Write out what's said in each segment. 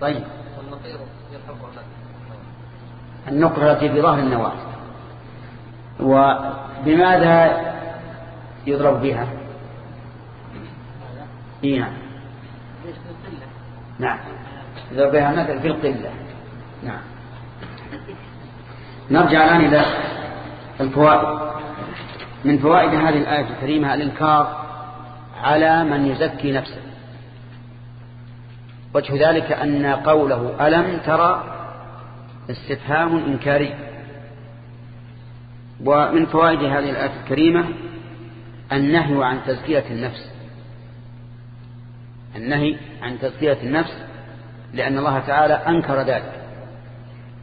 طيب. النقرة التي في ظهر النواة. وبماذا يضرب بها؟ إيه نعم. نعم. يضرب بها مثل في القلة. نعم. نرجع الآن إلى الفوائد. من فوائد هذه الآية الكريمة الإنكار على من يزكي نفسه. وجه ذلك أن قوله ألم ترى استفهام إنكاري. ومن فوائد هذه الآية الكريمة النهي عن تزكية النفس. النهي عن تزكية النفس لأن الله تعالى أنكر ذلك.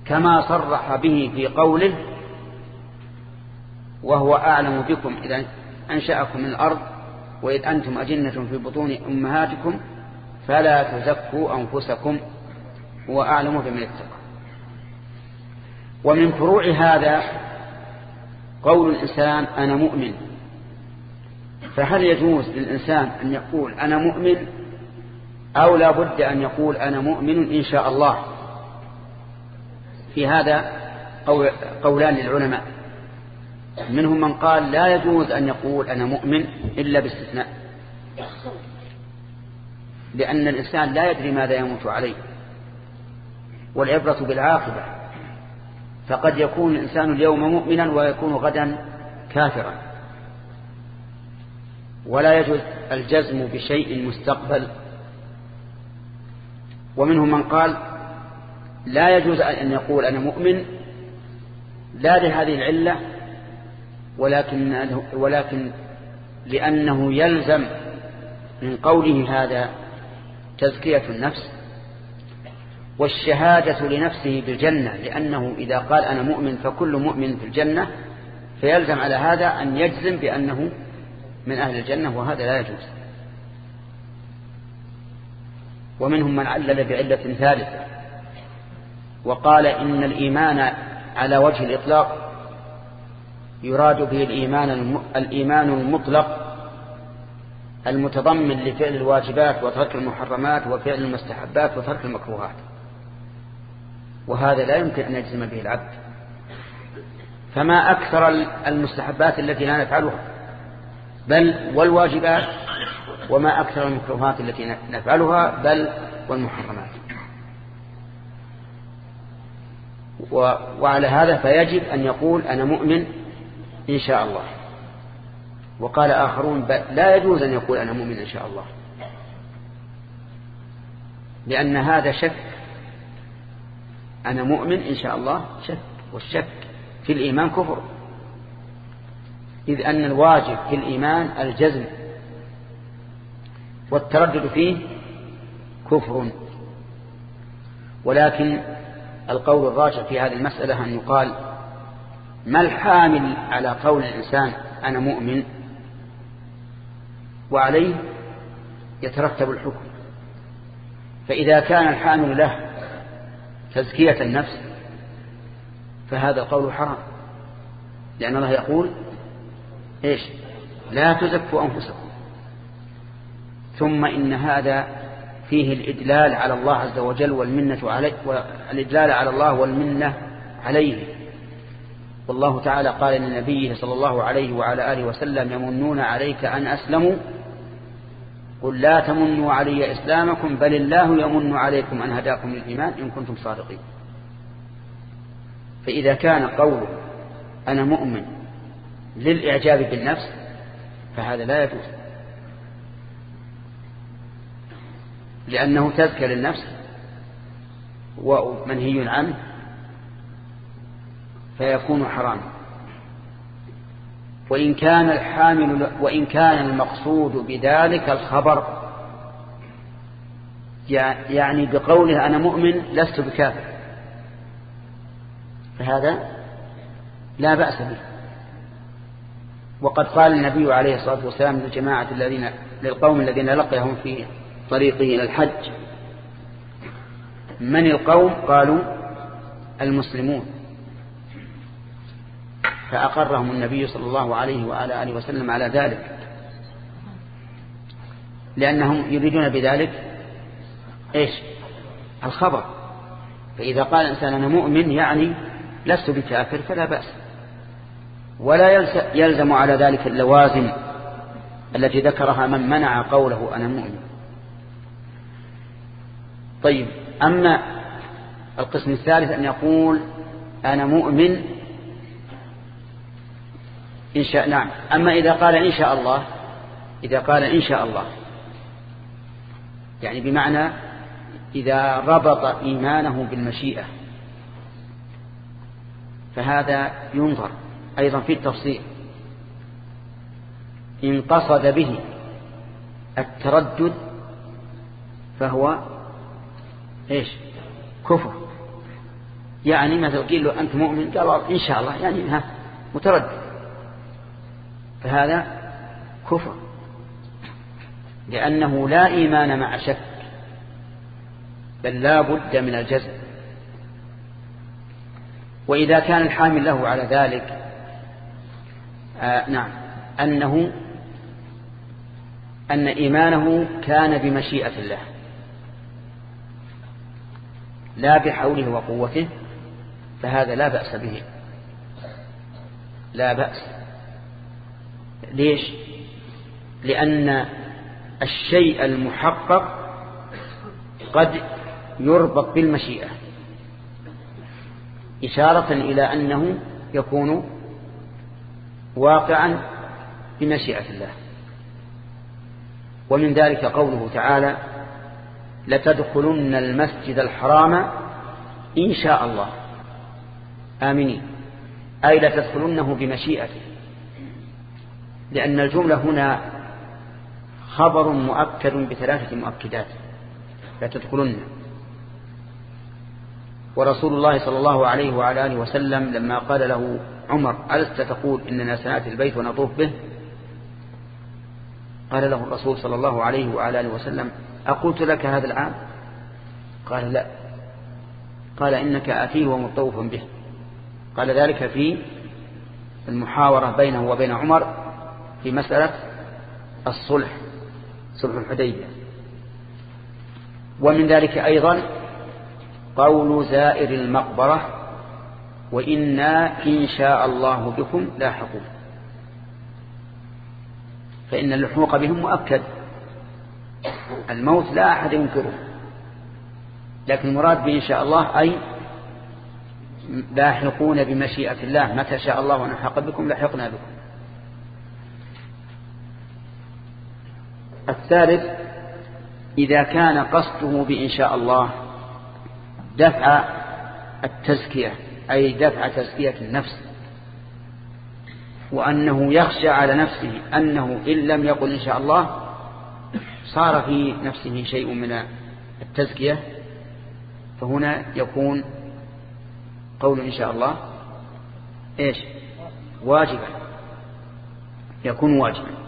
كما صرح به في قوله وهو أعلم بكم إذا أنشأكم من الأرض وإذ أنتم أجنة في بطون أمهاتكم فلا تزكوا أنفسكم هو أعلم بمن اتقى. ومن فروع هذا قول الإنسان أنا مؤمن. فهل يجوز للإنسان أن يقول أنا مؤمن أو لا بد أن يقول أنا مؤمن إن شاء الله؟ في هذا قولان للعلماء. منهم من قال لا يجوز أن يقول أنا مؤمن إلا باستثناء. لأن الإنسان لا يدري ماذا يموت عليه. والعبرة بالعاقبة. فقد يكون الإنسان اليوم مؤمنا ويكون غدا كافرا. ولا يجوز الجزم بشيء مستقبل. ومنهم من قال لا يجوز أن يقول أنا مؤمن لا لهذه العلة ولكن, ولكن لأنه يلزم من قوله هذا تزكية النفس والشهادة لنفسه بالجنة لأنه إذا قال أنا مؤمن فكل مؤمن في الجنة فيلزم على هذا أن يجزم بأنه من أهل الجنة وهذا لا يجوز. ومنهم من علل بعلة ثالثة وقال إن الإيمان على وجه الإطلاق يراد به الإيمان, الإيمان المطلق المتضمن لفعل الواجبات وترك المحرمات وفعل المستحبات وترك المكروهات. وهذا لا يمكن أن يجزم به العبد. فما أكثر المستحبات التي لا نفعلها؟ بل والواجبات وما أكثر المكروهات التي نفعلها؟ بل والمحرمات. وعلى هذا فيجب أن يقول أنا مؤمن إن شاء الله. وقال آخرون لا يجوز أن يقول أنا مؤمن إن شاء الله. لأن هذا شك. أنا مؤمن إن شاء الله شك. والشك في الإيمان كفر. إذ أن الواجب في الإيمان الجزم. والتردد فيه كفر. ولكن القول الراجع في هذه المسألة أن يقال ما الحامل على قول الإنسان أنا مؤمن؟ وعليه يترتب الحكم. فإذا كان الحامل له تزكية النفس فهذا القول حرام لأن الله يقول إيش؟ لا تزكوا أنفسكم. ثم إن هذا فيه الإدلال على الله عز وجل والمنة عليه والإدلال على الله والمنة عليه. والله تعالى قال لنبيه صلى الله عليه وعلى آله وسلم يمنون عليك أن أسلموا قل لا تمنوا علي إسلامكم بل الله يمن عليكم أن هداكم للإيمان إن كنتم صادقين. فإذا كان قوله أنا مؤمن للإعجاب بالنفس فهذا لا يجوز. لأنه تذكر للنفس ومنهي عنه فيكون حراما. وإن كان الحامل وإن كان المقصود بذلك الخبر. يعني بقوله أنا مؤمن لست بكافر. فهذا لا بأس به. وقد قال النبي عليه الصلاة والسلام للجماعة الذين للقوم الذين لقيهم في طريقه إلى الحج من القوم؟ قالوا المسلمون. فأقرهم النبي صلى الله عليه وعلى آله وسلم على ذلك. لأنهم يريدون بذلك إيش؟ الخبر. فإذا قال الإنسان أنا مؤمن يعني لست بكافر فلا بأس. ولا يلزم على ذلك اللوازم التي ذكرها من منع قوله أنا مؤمن. طيب أما القسم الثالث أن يقول أنا مؤمن إن شاء نعم. أما إذا قال إن شاء الله إذا قال إن شاء الله. يعني بمعنى إذا ربط إيمانه بالمشيئة. فهذا ينظر أيضا في التفصيل. إن قصد به التردد فهو إيش؟ كفر. يعني مثلا قيل له أنت مؤمن قال إن شاء الله. يعني ها متردد. فهذا كفر. لأنه لا إيمان مع شك بل لا بد من الجزم. وإذا كان الحامل له على ذلك آه نعم أنه أن إيمانه كان بمشيئة الله لا بحوله وقوته فهذا لا بأس به. لا بأس. ليش؟ لأن الشيء المحقق قد يربط بالمشيئة. إشارة إلى أنه يكون واقعا بمشيئة الله. ومن ذلك قوله تعالى لتدخلن المسجد الحرام إن شاء الله. آمنين. أي لتدخلنه بمشيئته. لأن الجملة هنا خبر مؤكد بثلاثة مؤكدات لتدخلن ورسول الله صلى الله عليه وعلى آله وسلم لما قال له عمر ألست تقول إننا سنأتي البيت ونطوف به؟ قال له الرسول صلى الله عليه وعلى آله وسلم أقلت لك هذا العام؟ قال لا. قال إنك آتيه ومطوفا به. قال ذلك في المحاورة بينه وبين عمر في مسألة الصلح صلح الحديبية. ومن ذلك أيضا قول زائر المقبرة وإنا إن شاء الله بكم لاحقون. فإن اللحوق بهم مؤكد الموت لا أحد ينكره. لكن المراد بإن شاء الله أي لاحقون بمشيئة الله متى شاء الله ونحق بكم لحقنا بكم. الثالث إذا كان قصده بإن شاء الله دفع التزكية أي دفع تزكية النفس. وأنه يخشى على نفسه أنه إن لم يقل إن شاء الله صار في نفسه شيء من التزكية. فهنا يكون قول إن شاء الله إيش؟ واجبا. يكون واجبا.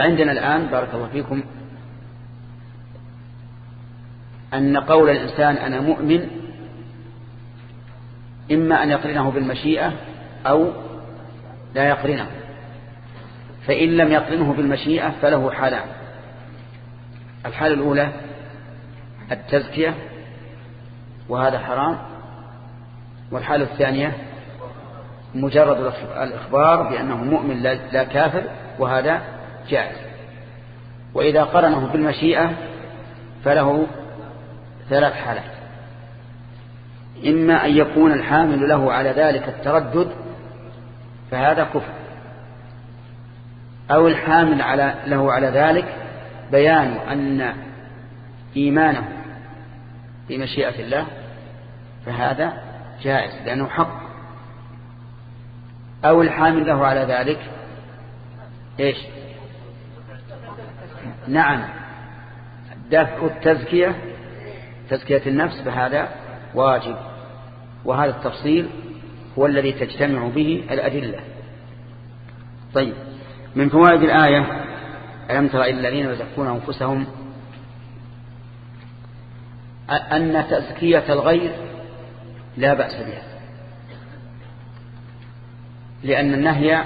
فعندنا الآن بارك الله فيكم أن قول الإنسان أنا مؤمن إما أن يقرنه بالمشيئة أو لا يقرنه. فإن لم يقرنه بالمشيئة فله حالان. الحالة الأولى التزكية وهذا حرام. والحالة الثانية مجرد الإخبار بأنه مؤمن لا كافر وهذا جائز. وإذا قرنه بالمشيئة فله ثلاث حالات. إما أن يكون الحامل له على ذلك التردد فهذا كفر. أو الحامل على له على ذلك بيان أن إيمانه في مشيئة الله فهذا جائز لأنه حق. أو الحامل له على ذلك إيش؟ نعم. دفع التزكية تزكية النفس فهذا واجب. وهذا التفصيل هو الذي تجتمع به الأدلة. طيب من فوائد الآية ألم تر إلى الذين يزكون أنفسهم أن تزكية الغير لا بأس بها؟ لأن النهي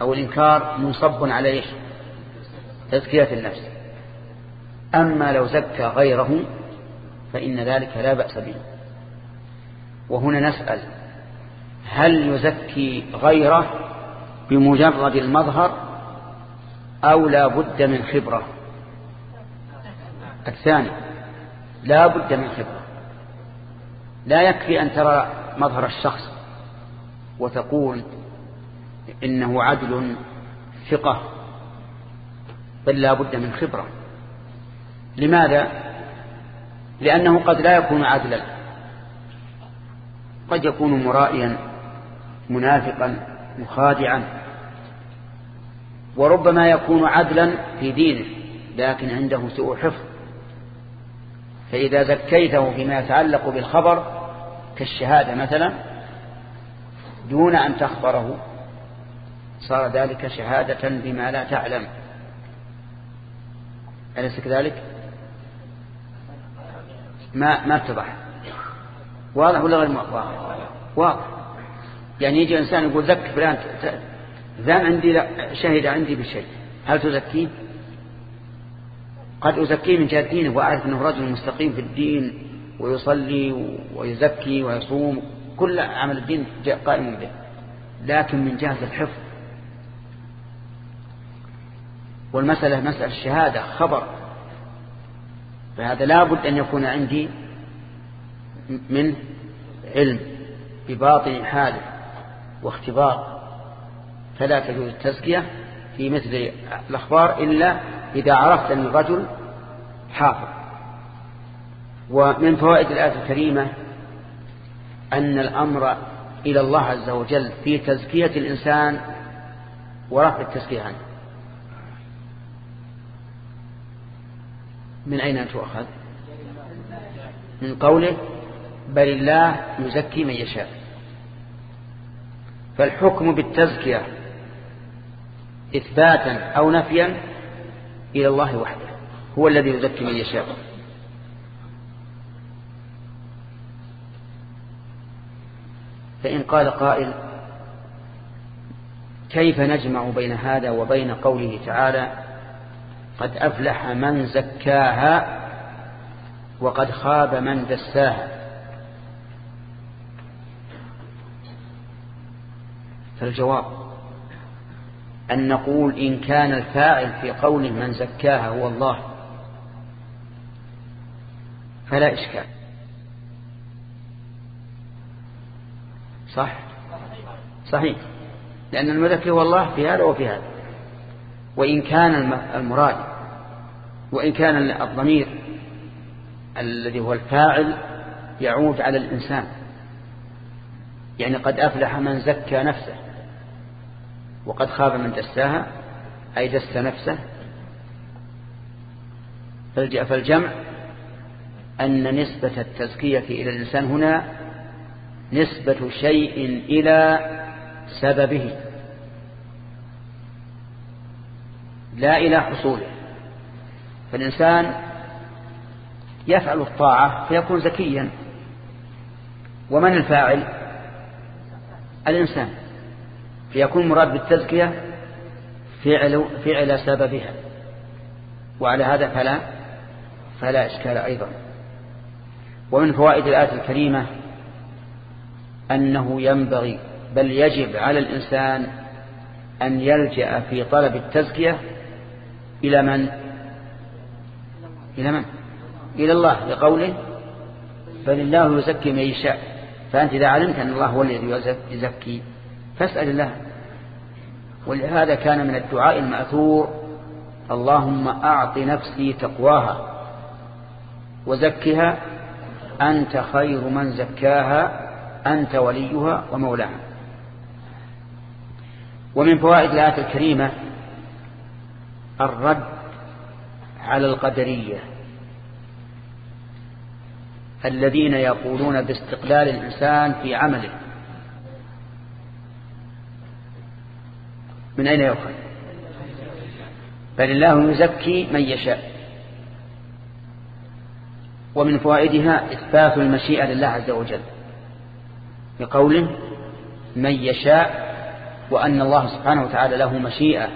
أو الإنكار منصب على إيش تزكية النفس. أما لو زكى غيره فإن ذلك لا بأس به. وهنا نسأل هل يزكي غيره بمجرد المظهر أو لا بد من خبرة؟ الثاني لا بد من خبرة. لا يكفي أن ترى مظهر الشخص وتقول إنه عدل ثقة بل لا بد من خبرة. لماذا؟ لأنه قد لا يكون عدلا. قد يكون مرائيا منافقا مخادعا. وربما يكون عدلا في دينه لكن عنده سوء حفظ. فإذا زكيته فيما يتعلق بالخبر كالشهادة مثلا دون أن تخبره صار ذلك شهادة بما لا تعلم. أليس كذلك؟ ما ما اتضح. واضح ولا غير واضح؟ واضح. يعني يجي إنسان يقول ذك فلان ذان عندي لا شهد عندي بشيء هل تزكيه؟ قد أزكيه من جهة دينه وأعرف أنه رجل مستقيم في الدين ويصلي ويزكي ويصوم. كل عمل الدين قائم به. لكن من جهة الحفظ. والمسألة مسألة الشهادة خبر. فهذا لا بد أن يكون عندي من علم بباطن حاله واختبار. فلا تجوز التزكية في مثل الأخبار إلا إذا عرفت أن الرجل حافظ. ومن فوائد الآية الكريمة أن الأمر إلى الله عز وجل في تزكية الإنسان ورفع التزكية عنه. من أين تؤخذ؟ من قوله بل الله يزكي من يشاء. فالحكم بالتزكية إثباتا أو نفيا إلى الله وحده هو الذي يزكي من يشاء. فإن قال قائل كيف نجمع بين هذا وبين قوله تعالى قد أفلح من زكاها وقد خاب من دساها. فالجواب أن نقول إن كان الفاعل في قوله من زكاها هو الله فلا إشكال. صح؟ صحيح. لأن المذكر هو الله في هذا وفي هذا. وإن كان المراد وإن كان الضمير الذي هو الفاعل يعود على الإنسان. يعني قد أفلح من زكى نفسه وقد خاب من دساها أي دس نفسه. فالجمع أن نسبة التزكية إلى الإنسان هنا نسبة شيء إلى سببه. لا إلى حصوله. فالإنسان يفعل الطاعة فيكون زكيا. ومن الفاعل؟ الإنسان. فيكون مراد بالتزكية فعل, فعل سببها. وعلى هذا فلا فلا إشكال أيضا. ومن فوائد الآية الكريمة أنه ينبغي بل يجب على الإنسان أن يلجأ في طلب التزكية إلى من؟ إلى من؟ إلى الله لقوله بل الله يزكي من يشاء. فأنت إذا علمت أن الله هو الذي يزكي فاسأل الله. ولهذا كان من الدعاء المأثور اللهم أعط نفسي تقواها وزكها أنت خير من زكاها أنت وليها ومولاها. ومن فوائد الآية الكريمة الرد على القدرية الذين يقولون باستقلال الإنسان في عمله. من أين يؤخذ؟ بل الله يزكي من يشاء. ومن فوائدها إثبات المشيئة لله عز وجل بقوله من يشاء وأن الله سبحانه وتعالى له مشيئة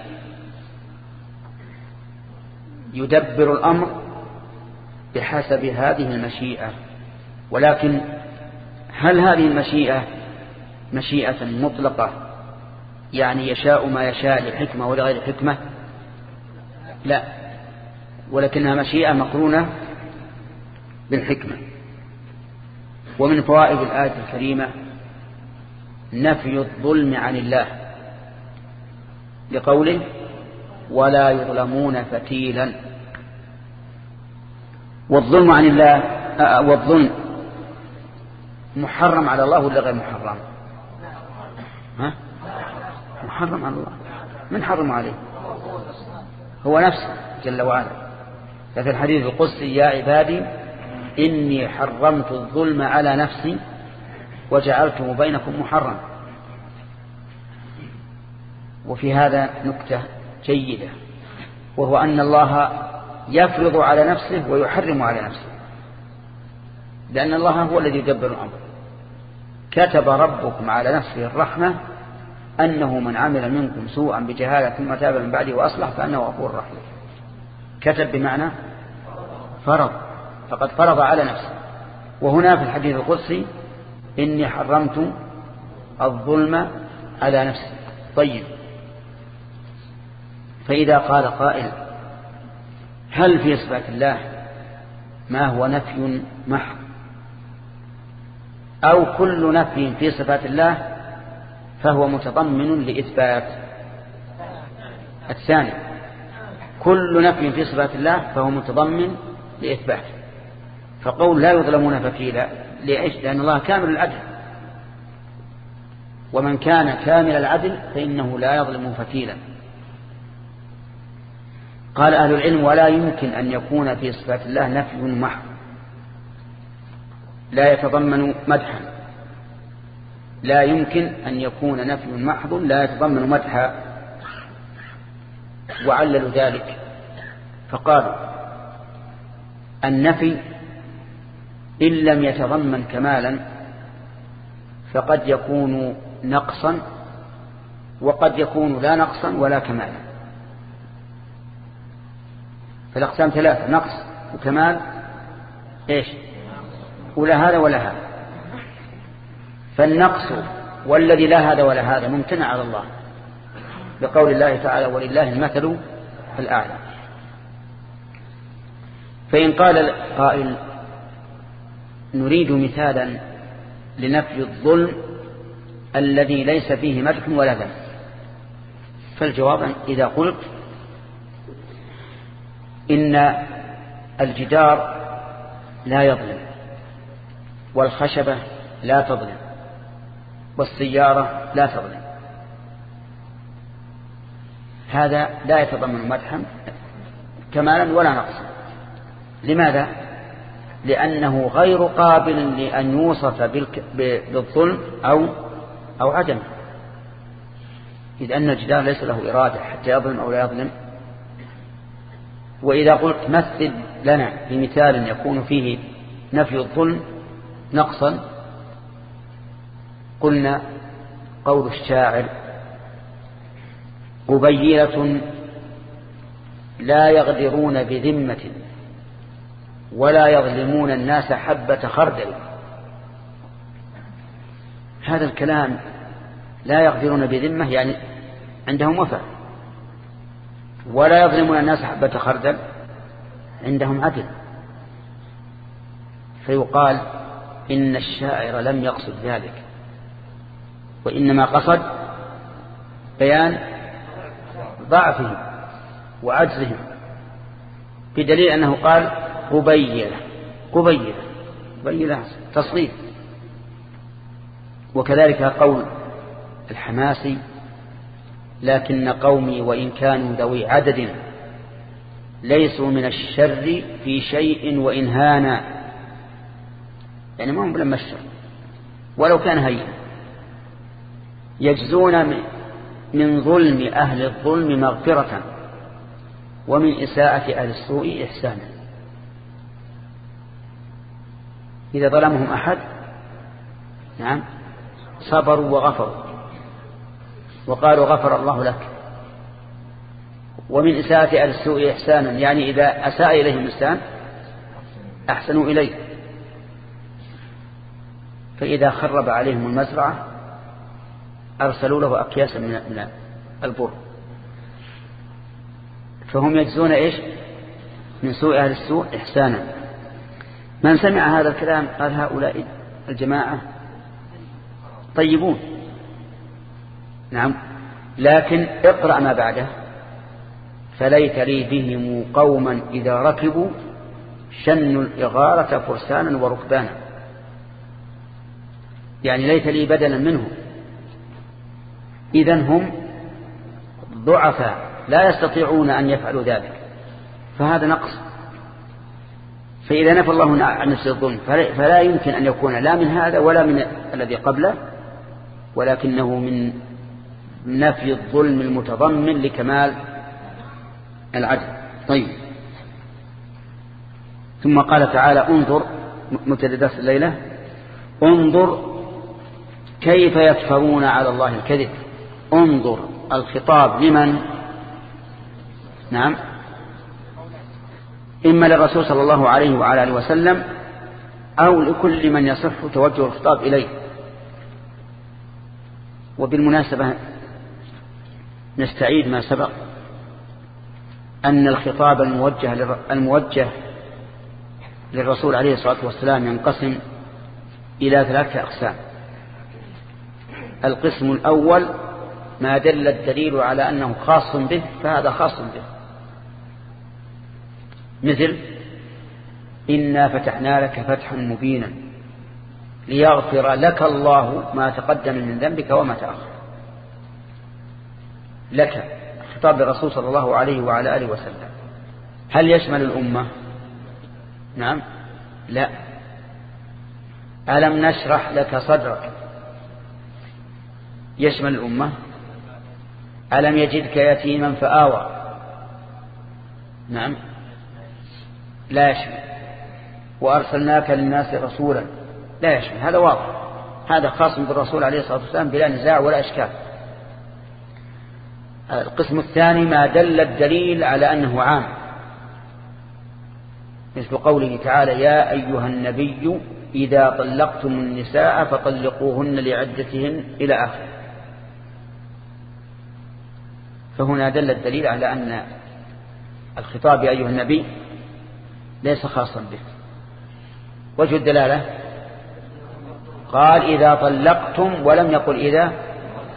يدبر الأمر بحسب هذه المشيئة. ولكن هل هذه المشيئة مشيئة مطلقة؟ يعني يشاء ما يشاء لحكمة ولغير حكمة لا. ولكنها مشيئة مقرونة بالحكمة. ومن فوائد الآية الكريمة نفي الظلم عن الله. لقوله ولا يظلمون فتيلا. والظلم عن الله آه، والظلم محرم على الله ولا غير محرم؟ ها؟ محرم على الله. من حرم عليه؟ هو نفسه جل وعلا. ففي الحديث القدسي يا عبادي إني حرمت الظلم على نفسي وجعلته بينكم محرم. وفي هذا نكتة جيدة وهو أن الله يفرض على نفسه ويحرم على نفسه. لأن الله هو الذي يدبر الأمر. كتب ربكم على نفسه الرحمة أنه من عمل منكم سوءا بجهالة ثم تاب من بعده وأصلح فأنه غفور رحيم. كتب بمعنى فرض فقد فرض على نفسه. وهنا في الحديث القدسي إني حرمت الظلم على نفسي. طيب. فإذا قال قائل هل في صفات الله ما هو نفي محض؟ أو كل نفي في صفات الله فهو متضمن لإثبات. الثاني كل نفي في صفات الله فهو متضمن لإثبات. فقول لا يظلمون فتيلا لإيش لأن الله كامل العدل. ومن كان كامل العدل فإنه لا يظلم فتيلا قال أهل العلم ولا يمكن أن يكون في صفات الله نفي محض. لا يتضمن مدحا لا يمكن أن يكون نفي محض لا يتضمن مدحا وعللوا ذلك. فقالوا النفي إن لم يتضمن كمالا فقد يكون نقصا وقد يكون لا نقصا ولا كمالا. فالأقسام ثلاثة نقص وكمال إيش؟ ولا هذا ولا هذا. فالنقص والذي لا هذا ولا هذا ممتنع على الله بقول الله تعالى ولله المثل الأعلى فإن قال قائل نريد مثالا لنفي الظلم الذي ليس فيه مدح ولا ذنب. فالجواب إذا قلت إن الجدار لا يظلم والخشبة لا تظلم والسيارة لا تظلم. هذا لا يتضمن مدحا كمالا ولا نقصا. لماذا؟ لأنه غير قابل لأن يوصف بالظلم أو أو عدم إذ أن الجدار ليس له إرادة حتى يظلم أو لا يظلم وإذا قلت مثل لنا بمثال يكون فيه نفي الظلم نقصا قلنا قول الشاعر قبيلة لا يغدرون بذمة ولا يظلمون الناس حبة خردل. هذا الكلام لا يغدرون بذمة يعني عندهم وفاء. ولا يظلمون الناس حبة خردل عندهم عدل. فيقال إن الشاعر لم يقصد ذلك وإنما قصد بيان ضعفهم وعجزهم بدليل أنه قال قبيلة قبيلة قبيلة تصريف. وكذلك قول الحماسي لكن قومي وإن كانوا ذوي عدد ليسوا من الشر في شيء وإن هانا. يعني ما هم لما الشر. ولو كان هيئا يجزون من ظلم أهل الظلم مغفرة ومن إساءة أهل السوء إحسانا. إذا ظلمهم أحد نعم صبروا وغفروا. وقالوا غفر الله لك. ومن إساءة أهل السوء إحسانا يعني إذا أساء إليهم الإنسان أحسنوا إليه. فإذا خرب عليهم المزرعة أرسلوا له أكياسا من البر. فهم يجزون إيش؟ من سوء أهل السوء إحسانا. من سمع هذا الكلام قال هؤلاء الجماعة طيبون. نعم. لكن اقرأ ما بعده. فليت لي بهم قوما إذا ركبوا شنوا الإغارة فرسانا وركبانا. يعني ليت لي بدلا منهم. إذا هم ضعفاء. لا يستطيعون أن يفعلوا ذلك. فهذا نقص. فإذا نفى الله عن نفس الظلم فلا يمكن أن يكون لا من هذا ولا من الذي قبله ولكنه من نفي الظلم المتضمن لكمال العدل. طيب. ثم قال تعالى انظر مبتدأ الليلة. انظر كيف يفترون على الله الكذب. انظر الخطاب لمن؟ نعم. إما للرسول صلى الله عليه وعلى آله وسلم أو لكل من يصح توجه الخطاب إليه. وبالمناسبة نستعيد ما سبق أن الخطاب الموجه الموجه للرسول عليه الصلاة والسلام ينقسم إلى ثلاثة أقسام. القسم الأول ما دل الدليل على أنه خاص به فهذا خاص به. مثل إنا فتحنا لك فتحا مبينا ليغفر لك الله ما تقدم من ذنبك وما تأخر. لك خطاب الرسول صلى الله عليه وعلى آله وسلم. هل يشمل الأمة؟ نعم. لا. ألم نشرح لك صدرك؟ يشمل الأمة. ألم يجدك يتيما فآوى؟ نعم. لا يشمل. وأرسلناك للناس رسولا. لا يشمل. هذا واضح. هذا خاص بالرسول عليه الصلاة والسلام بلا نزاع ولا إشكال. القسم الثاني ما دل الدليل على أنه عام. مثل قوله تعالى يا أيها النبي إذا طلقتم النساء فطلقوهن لعدتهن إلى آخر. فهنا دل الدليل على أن الخطاب يا أيها النبي ليس خاصا به. وجه الدلالة؟ قال إذا طلقتم ولم يقل إذا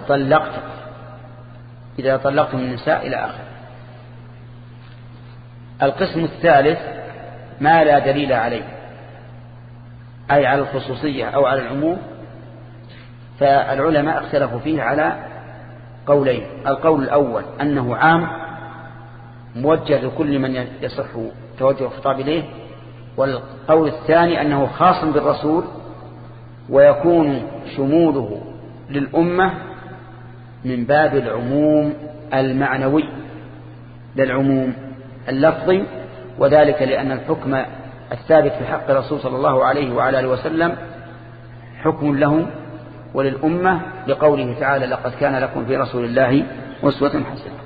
طلقتم. إذا طلقتم النساء إلى آخر القسم الثالث ما لا دليل عليه أي على الخصوصية أو على العموم فالعلماء اختلفوا فيه على قولين. القول الأول أنه عام موجه لكل من يصح توجه الخطاب إليه والقول الثاني أنه خاص بالرسول ويكون شموله للأمة من باب العموم المعنوي للعموم اللفظي وذلك لأن الحكم الثابت في حق الرسول صلى الله عليه وعلى آله وسلم حكم له وللأمة لقوله تعالى لقد كان لكم في رسول الله أسوة حسنة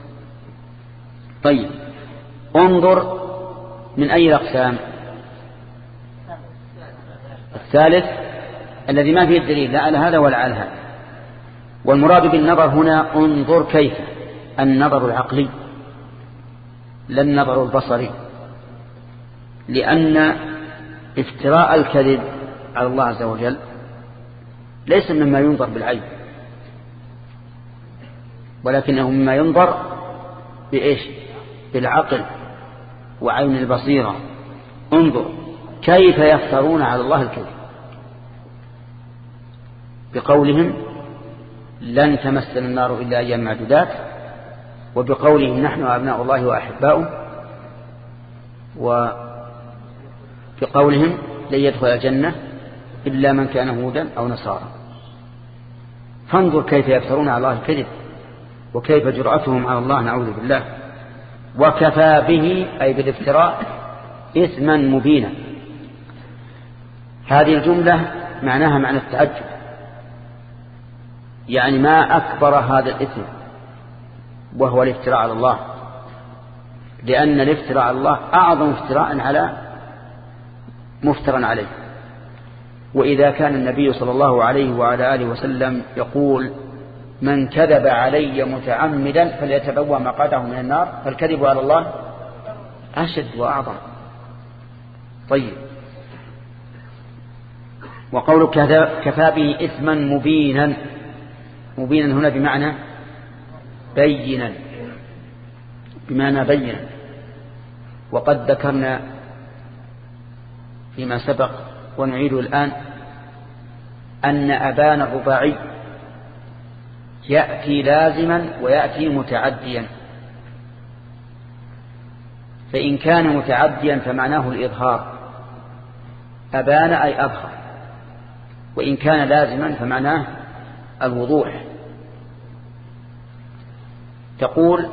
طيب انظر من أي الأقسام الثالث الذي ما فيه الدليل لا على هذا ولا على هذا. والمراد بالنظر هنا انظر كيف؟ النظر العقلي لا النظر البصري. لأن افتراء الكذب على الله عز وجل ليس مما ينظر بالعين ولكنه مما ينظر بإيش؟ بالعقل وعين البصيرة. انظر كيف يفترون على الله الكذب. بقولهم لن تمسنا النار إلا أيام معدودات وبقولهم نحن أبناء الله وأحباؤه وبقولهم لن يدخل الجنة إلا من كان هودا أو نصارى. فانظر كيف يفترون على الله الكذب وكيف جرأتهم على الله نعوذ بالله. وكفى به أي بالافتراء إثما مبينا. هذه الجملة معناها معنى التعجب. يعني ما أكبر هذا الإثم وهو الافتراء على الله. لأن الافتراء على الله أعظم افتراء على مفترا عليه. وإذا كان النبي صلى الله عليه وعلى آله وسلم يقول من كذب علي متعمدا فليتبوى مقعده من النار فالكذب على الله أشد وأعظم. طيب. وقول كفى به إثما مبينا. مبينا هنا بمعنى بينا. بمعنى بينا. وقد ذكرنا فيما سبق ونعيده الآن أن أبان الرباعي يأتي لازما ويأتي متعديا. فإن كان متعديا فمعناه الإظهار. أبان أي أظهر. وإن كان لازما فمعناه الوضوح. تقول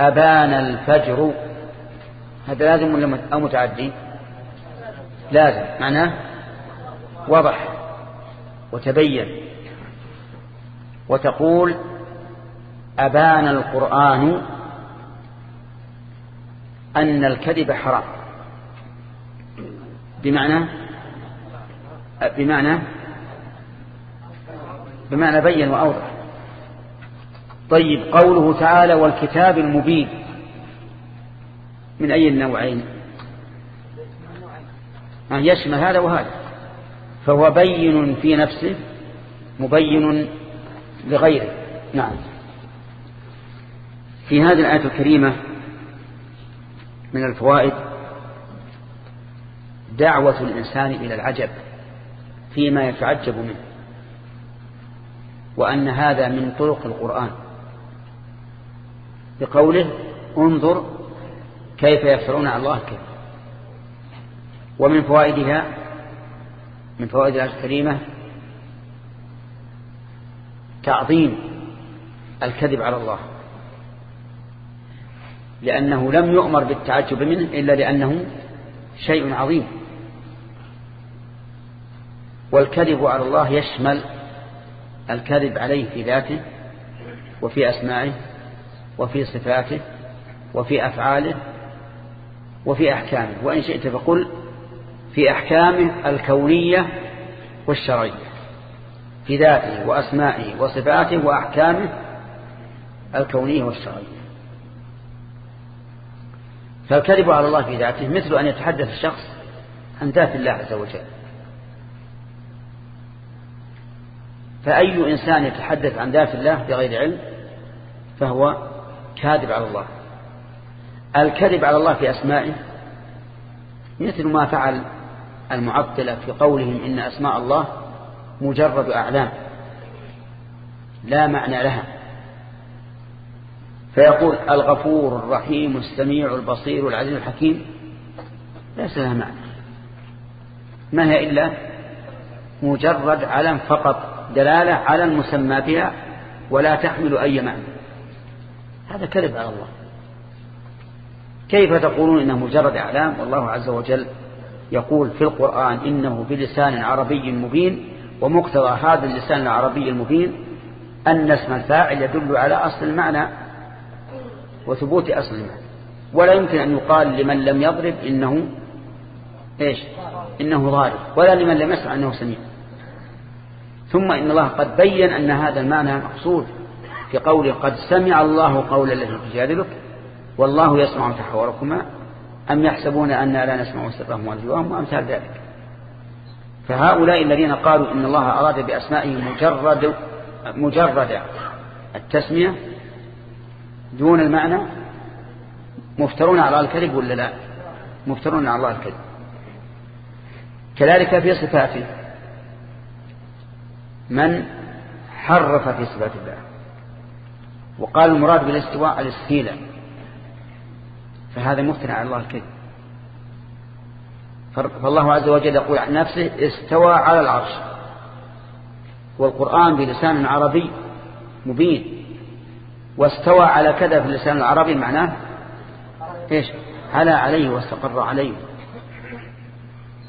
أبان الفجر هذا لازم ولا أو متعدي؟ لازم معناه وضح وتبين وتقول أبان القرآن أن الكذب حرام. بمعنى؟ بمعنى؟ بمعنى بين وأوضح. طيب قوله تعالى والكتاب المبين. من أي النوعين؟ يشمل هذا وهذا. فهو بين في نفسه مبين لغيره. نعم. في هذه الآية الكريمة من الفوائد دعوة الإنسان إلى العجب فيما يتعجب منه وأن هذا من طرق القرآن. بقوله انظر كيف يفترون على الله الكذب. ومن فوائدها من فوائد الآية الكريمة تعظيم الكذب على الله. لأنه لم يؤمر بالتعجب منه إلا لأنه شيء عظيم. والكذب على الله يشمل الكذب عليه في ذاته وفي أسمائه وفي صفاته وفي أفعاله وفي أحكامه. وإن شئت فقل في أحكامه الكونية والشرعية في ذاته وأسمائه وصفاته وأحكامه الكونية والشرعية. فالكذب على الله في ذاته مثل أن يتحدث الشخص عن ذات الله عز وجل. فأي إنسان يتحدث عن ذات الله بغير علم فهو كاذب على الله. الكذب على الله في أسمائه مثل ما فعل المعطلة في قولهم إن أسماء الله مجرد أعلام لا معنى لها. فيقول الغفور الرحيم السميع البصير العزيز الحكيم ليس لها معنى. ما هي إلا مجرد علم فقط دلالة على المسمى بها ولا تحمل أي معنى. هذا كذب على الله. كيف تقولون إنه مجرد أعلام؟ والله عز وجل يقول في القرآن إنه بلسان عربي مبين ومقتضى هذا اللسان العربي المبين أن اسم الفاعل يدل على أصل المعنى وثبوت أصل المعنى. ولا يمكن أن يقال لمن لم يضرب إنه إيش؟ إنه ضارب ولا لمن لم يسمع أنه سميع. ثم إن الله قد بين أن هذا المعنى مقصود. في قوله قد سمع الله قول الذي تجادلك والله يسمع تحوركما أم يحسبون أننا لا نسمع سرهم ونجواهم وأمثال ذلك. فهؤلاء الذين قالوا إن الله أراد بأسمائه مجرد مجرد التسمية دون المعنى مفترون على الكذب ولا لا؟ مفترون على الله الكذب. كذلك في صفاته من حرف في صفات الله. وقال المراد بالاستواء الاستيلاء فهذا مفترى على الله الكذب. فالله عز وجل يقول عن نفسه استوى على العرش. والقرآن بلسان عربي مبين. واستوى على كذا في اللسان العربي معناه إيش؟ على عليه واستقر عليه.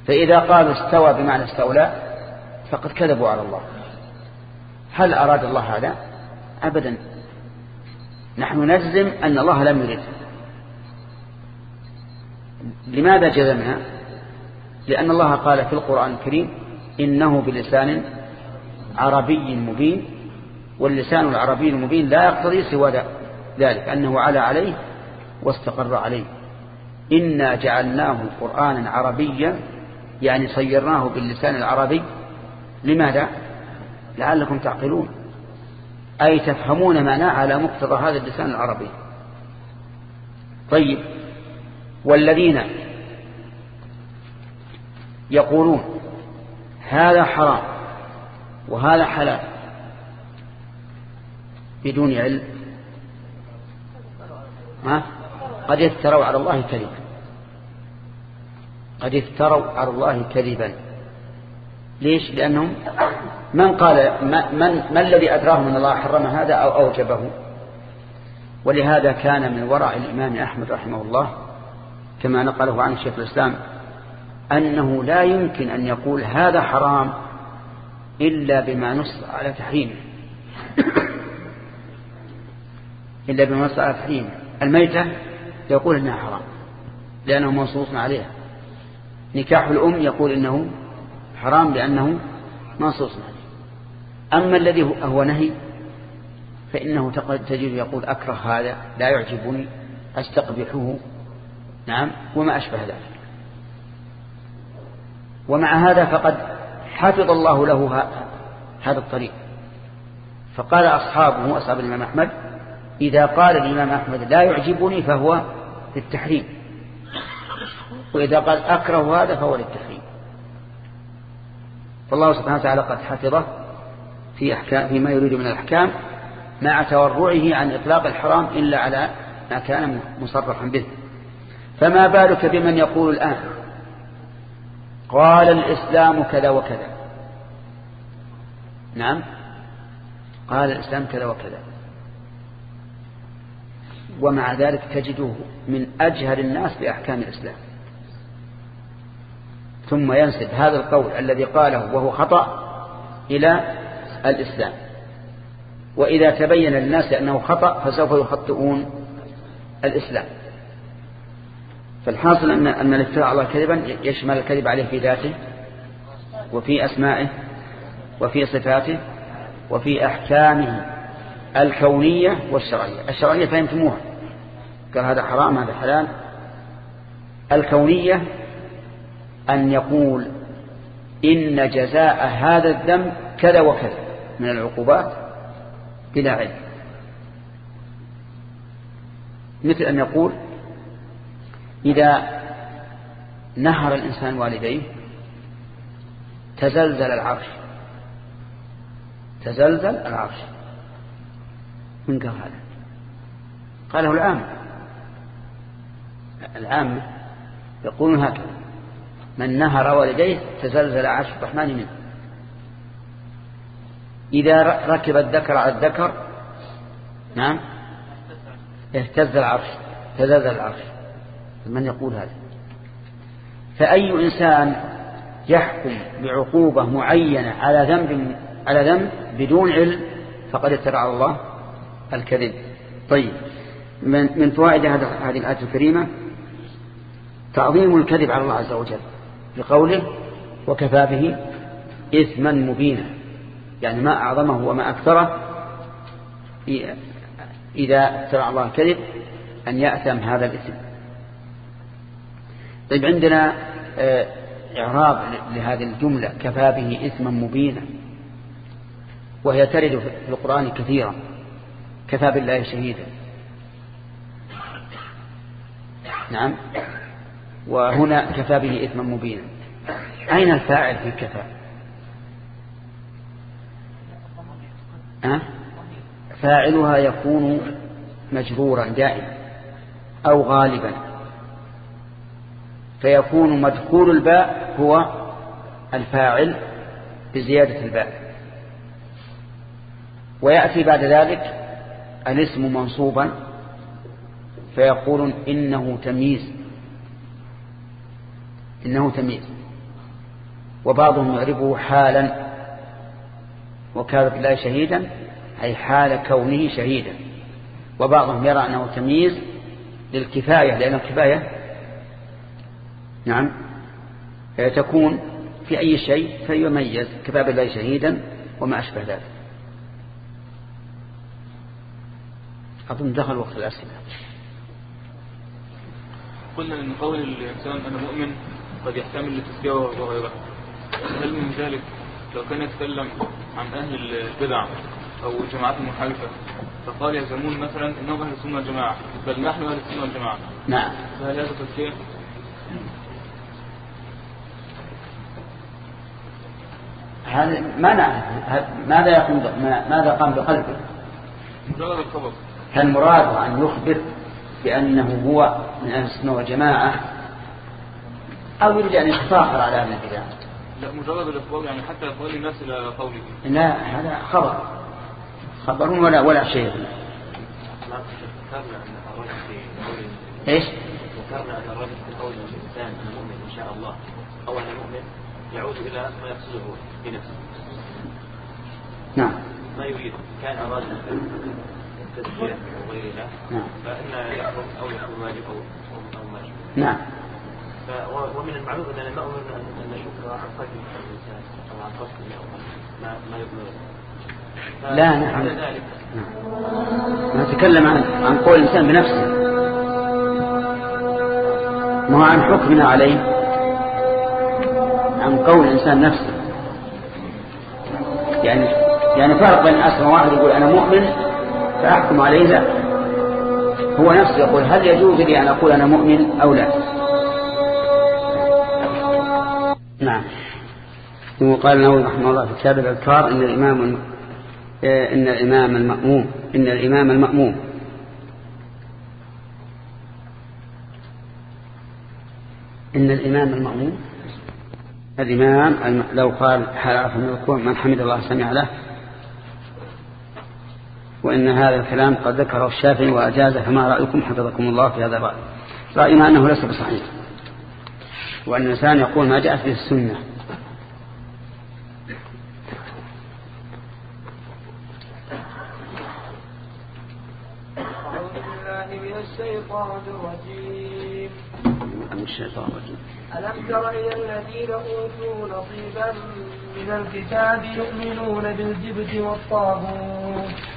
فإذا قالوا استوى بمعنى استولى فقد كذبوا على الله. هل أراد الله هذا؟ أبدا. نحن نجزم أن الله لم يرد. لماذا جزمنا؟ لأن الله قال في القرآن الكريم إنه بلسان عربي مبين واللسان العربي المبين لا يقتضي سوى ذلك أنه على عليه واستقر عليه. إنا جعلناه قرآنا عربيا يعني صيرناه باللسان العربي. لماذا؟ لعلكم تعقلون. أي تفهمون معناه على مقتضى هذا اللسان العربي. طيب. والذين يقولون هذا حرام وهذا حلال بدون علم ها؟ قد افتروا على الله كذبا. قد افتروا على الله كذبا. ليش؟ لأنهم من قال من, ما الذي أدراهم أن الله حرم هذا أو أوجبه؟ ولهذا كان من ورع الإمام أحمد رحمه الله كما نقله عن الشيخ الإسلام أنه لا يمكن أن يقول هذا حرام إلا بما نص على تحريمه. إلا بما نص على تحريمه. الميتة يقول إنها حرام لأنه منصوص عليها. نكاح الأم يقول إنه حرام لأنه منصوص عليه أما الذي هو نهي فإنه تجد يقول أكره هذا لا يعجبني أستقبحه. نعم وما أشبه ذلك. ومع هذا فقد حفظ الله له هذا الطريق. فقال أصحابه أصحاب الإمام أحمد إذا قال الإمام أحمد لا يعجبني فهو للتحريم وإذا قال أكره هذا فهو للتحريم. فالله سبحانه وتعالى قد حفظه في أحكام فيما يريد من الأحكام مع تورعه عن إطلاق الحرام إلا على ما كان مصرحا به. فما بالك بمن يقول الآن؟ قال الإسلام كذا وكذا. نعم. قال الإسلام كذا وكذا. ومع ذلك تجده من أجهل الناس بأحكام الإسلام. ثم ينسب هذا القول الذي قاله وهو خطأ إلى الإسلام. وإذا تبين للناس أنه خطأ فسوف يخطئون الإسلام. فالحاصل أن أن الافتراء على كذبا يشمل الكذب عليه في ذاته وفي أسمائه وفي صفاته وفي أحكامه الكونية والشرعية. الشرعية فهمتموها. قال هذا حرام هذا حلال. الكونية أن يقول إن جزاء هذا الذنب كذا وكذا من العقوبات بلا علم. مثل أن يقول إذا نهر الإنسان والديه تزلزل العرش. تزلزل العرش. من قال هذا؟ قاله العام. العام يقولون هكذا. من نهر والديه تزلزل عرش الرحمن منه. إذا ركب الذكر على الذكر نعم اهتز العرش تزلزل العرش. من يقول هذا؟ فأي إنسان يحكم بعقوبة معينة على ذنب على ذنب بدون علم فقد افترى على الله الكذب. طيب من من فوائد هذه الآية الكريمة؟ تعظيم الكذب على الله عز وجل. بقوله وكفى به إثما مبينا. يعني ما أعظمه وما أكثره إذا افترى الله الكذب أن يأثم هذا الإثم. طيب عندنا آه، إعراب لهذه الجملة كفى به إثما مبينا وهي ترد في القرآن كثيرا. كفى بالله شهيدا. نعم. وهنا كفى به إثما مبينا. أين الفاعل في كفى؟ فاعلها يكون مجرورا دائما أو غالبا. فيكون مدخول الباء هو الفاعل بزيادة الباء. ويأتي بعد ذلك الاسم منصوبا فيقول إنه تمييز. إنه تمييز. وبعضهم يعرفه حالا وكان بالله شهيدا أي حال كونه شهيدا. وبعضهم يرى أنه تمييز للكفاية لأن الكفاية نعم تكون في أي شيء فيميز كفى بالله شهيدا وما أشبه ذلك. أظن دخل وقت الأسئلة. قلنا أن قول الإنسان أنا مؤمن قد يحتمل لتسبيه وغيره هل من ذلك لو كان يتكلم عن أهل البدع أو الجماعات المحالفة فقال يزعمون مثلا إنهم أهل السنة والجماعة بل نحن أهل السنة والجماعة. نعم. فهل هذا تزكية؟ هذا ما نعرف. ماذا يقوم ماذا قام بقلبه؟ مجرد الخبر. فالمراد أن يخبر بأنه هو من أهل السنة والجماعة أو يريد أن يتفاخر على أهل البدع لا مجرد الإخبار يعني حتى يقول الناس إلى قوله لا هذا خبر خبر ولا ولا شيء إيش؟ ذكرنا أن الرجل في قول الإنسان أنا مؤمن إن شاء الله أو أنا مؤمن يعود إلى ما يقصده بنفسه. نعم. ما يريد كان اراد التزكيه أو غيرها نعم. فإن يحرم أو يكون واجب أو أو ما نعم. ومن المعلوم اننا ما امرنا ان نشك عن قلب الإنسان أو عن أو ما ما يبلغ. لا نعم. نتكلم عن عن قول الإنسان بنفسه. ما عن حكمنا عليه؟ عن قول الإنسان نفسه. يعني يعني فرق بين أسرى واحد يقول أنا مؤمن فأحكم عليه لا. هو نفسه يقول هل يجوز لي أن أقول أنا مؤمن أو لا؟ نعم. وقال النووي رحمه الله في كتاب الأذكار إن الإمام إن الإمام المأموم إن الإمام المأموم. إن الإمام المأموم الإمام لو قال حال من حمد الله سمع له. وإن هذا الكلام قد ذكره الشافعي وأجازه فما رأيكم حفظكم الله في هذا الرأي؟ رأينا أنه ليس بصحيح. وأن الإنسان يقول ما جاءت به السنة. الشيطان الرجيم. من الشيطان الرجيم. ألم تر إلى الذين أوتوا نصيبا من الكتاب يؤمنون بالجبت والطاغوت؟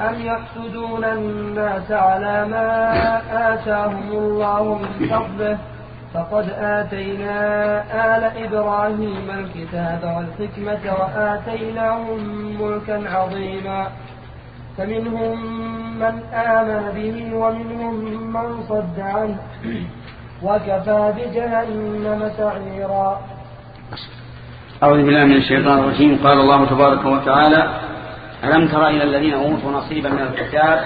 أم يحسدون الناس على ما آتاهم الله من فضله؟ فقد آتينا آل إبراهيم الكتاب والحكمة وآتيناهم ملكا عظيما. فمنهم من آمن به ومنهم من صد عنه. وكفى بجهنم سعيرا. أعوذ بالله من الشيطان الرجيم. قال الله تبارك وتعالى ألم تر إلى الذين أوتوا نصيبا من الكتاب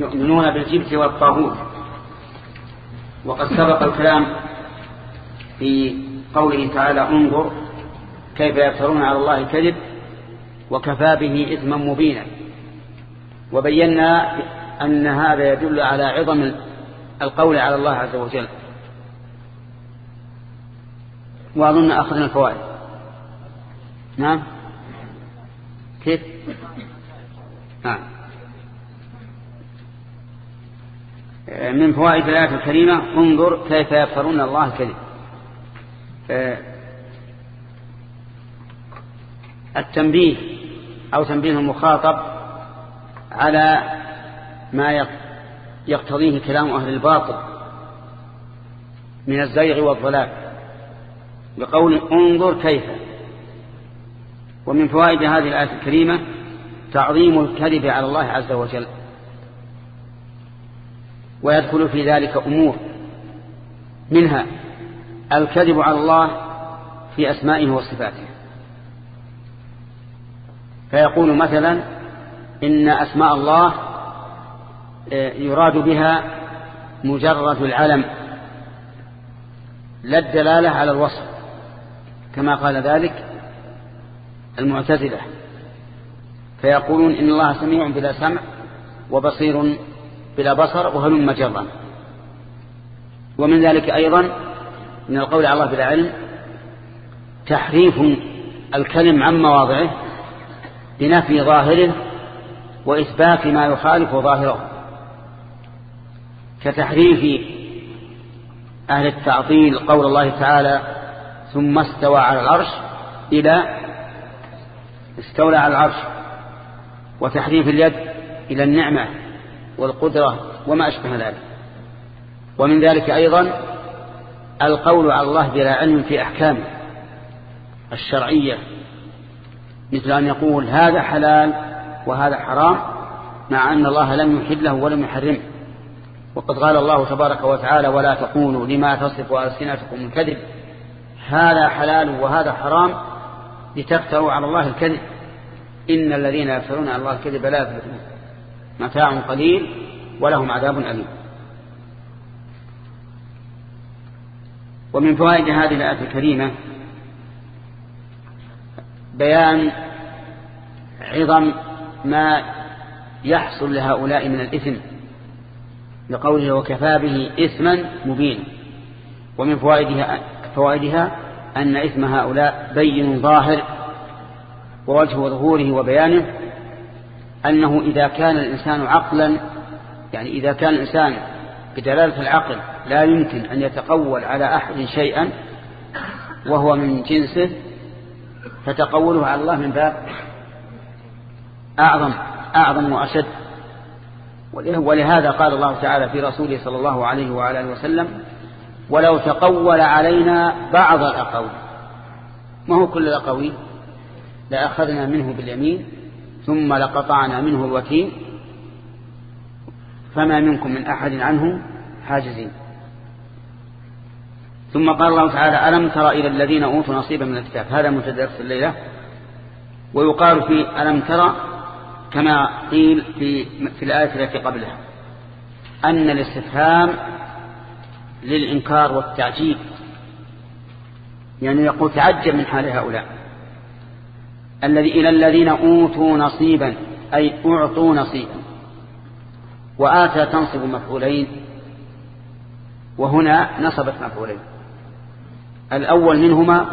يؤمنون بالجبت والطاغوت؟ وقد سبق الكلام في قوله تعالى انظر كيف يفترون على الله الكذب وكفى به إثما مبينا. وبينا أن هذا يدل على عظم القول على الله عز وجل. وأظن أخذنا الفوائد. نعم؟ كيف؟ نعم. من فوائد الآية الكريمة انظر كيف يفترون الله الكذب. التنبيه أو تنبيه المخاطب على ما يقتضيه كلام أهل الباطل من الزيغ والضلال بقول انظر كيف. ومن فوائد هذه الآية الكريمة تعظيم الكذب على الله عز وجل. ويدخل في ذلك أمور منها الكذب على الله في أسمائه وصفاته. فيقول مثلا إن أسماء الله آه، يراد بها مجرد العلم لا الدلالة على الوصف كما قال ذلك المعتزلة فيقولون إن الله سميع بلا سمع وبصير بلا بصر وهل مجرا ومن ذلك أيضا من القول على الله بلا علم تحريف الكلم عن مواضعه بنفي ظاهره وإثبات ما يخالف ظاهره كتحريف أهل التعطيل قول الله تعالى ثم استوى على العرش إلى استولى على العرش وتحريف اليد إلى النعمة والقدرة وما أشبه ذلك. ومن ذلك أيضا القول على الله بلا علم في أحكامه الشرعية مثل أن يقول هذا حلال وهذا حرام مع أن الله لم يحله ولم يحرمه. وقد قال الله تبارك وتعالى ولا تقولوا لما تصف ألسنتكم الكذب هذا حلال وهذا حرام لتفتروا على الله الكذب. إن الذين يفترون على الله الكذب لا يفلحون. متاع قليل ولهم عذاب أليم. ومن فوائد هذه الآية الكريمة بيان عظم ما يحصل لهؤلاء من الإثم لقوله وكفى به إثما مبينا. ومن فوائدها, فوائدها أن إثم هؤلاء بين ظاهر ووجه ظهوره وبيانه أنه إذا كان الإنسان عقلا يعني إذا كان الإنسان بدلالة العقل لا يمكن أن يتقول على أحد شيئا وهو من جنسه فتقوله على الله من باب أعظم أعظم وأشد. ولهذا قال الله تعالى في رسوله صلى الله عليه وعلى وسلم ولو تقول علينا بعض الأقاويل. ما هو كل الأقاويل؟ لأخذنا منه باليمين ثم لقطعنا منه الوتين. فما منكم من أحد عنه حاجزين. ثم قال الله تعالى ألم تر إلى الذين أوتوا نصيبا من الكتاب؟ هذا متدرس الليلة. ويقال في ألم تر كما قيل في, في الآية التي قبلها أن الاستفهام للإنكار والتعجيب يعني يقول تعجب من حال هؤلاء. الذي إلى الذين أوتوا نصيبا أي أعطوا نصيبا. وآتى تنصب مفعولين. وهنا نصبت مفعولين. الأول منهما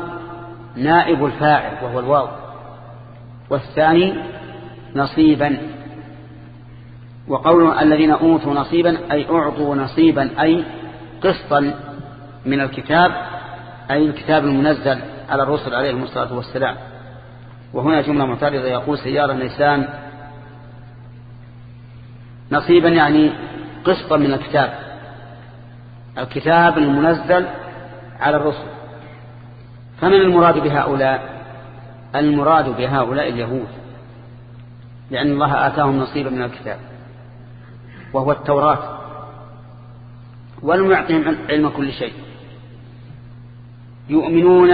نائب الفاعل وهو الواو. والثاني نصيبا. وقول الذين أوتوا نصيبا أي أعطوا نصيبا أي قسطا من الكتاب أي الكتاب المنزل على الرسل عليهم الصلاة والسلام. وهنا جملة معترضة يقول سيارة النسان نصيبا يعني قسطا من الكتاب. الكتاب المنزل على الرسل. فمن المراد بهؤلاء؟ المراد بهؤلاء اليهود لأن الله آتاهم نصيبا من الكتاب وهو التوراة. ولم يعطهم علم كل شيء. يؤمنون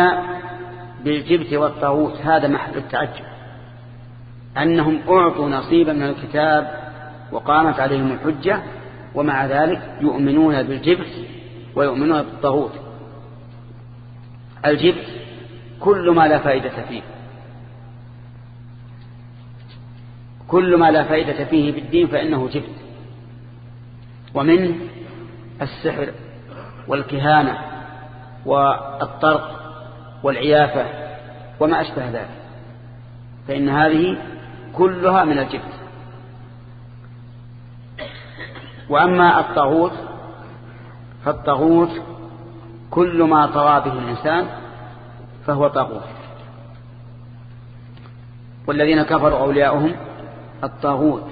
بالجبت والطاغوت هذا محل التعجب. أنهم أعطوا نصيبا من الكتاب وقامت عليهم الحجة ومع ذلك يؤمنون بالجبت ويؤمنون بالطاغوت. الجبت كل ما لا فائدة فيه. كل ما لا فائدة فيه بالدين فإنه جبت. ومن السحر والكهانة والطرق والعيافة وما أشبه ذلك. فإن هذه كلها من الجبت. وأما الطاغوت فالطاغوت كل ما طغى به الإنسان فهو طاغوت. والذين كفروا أولياؤهم الطاغوت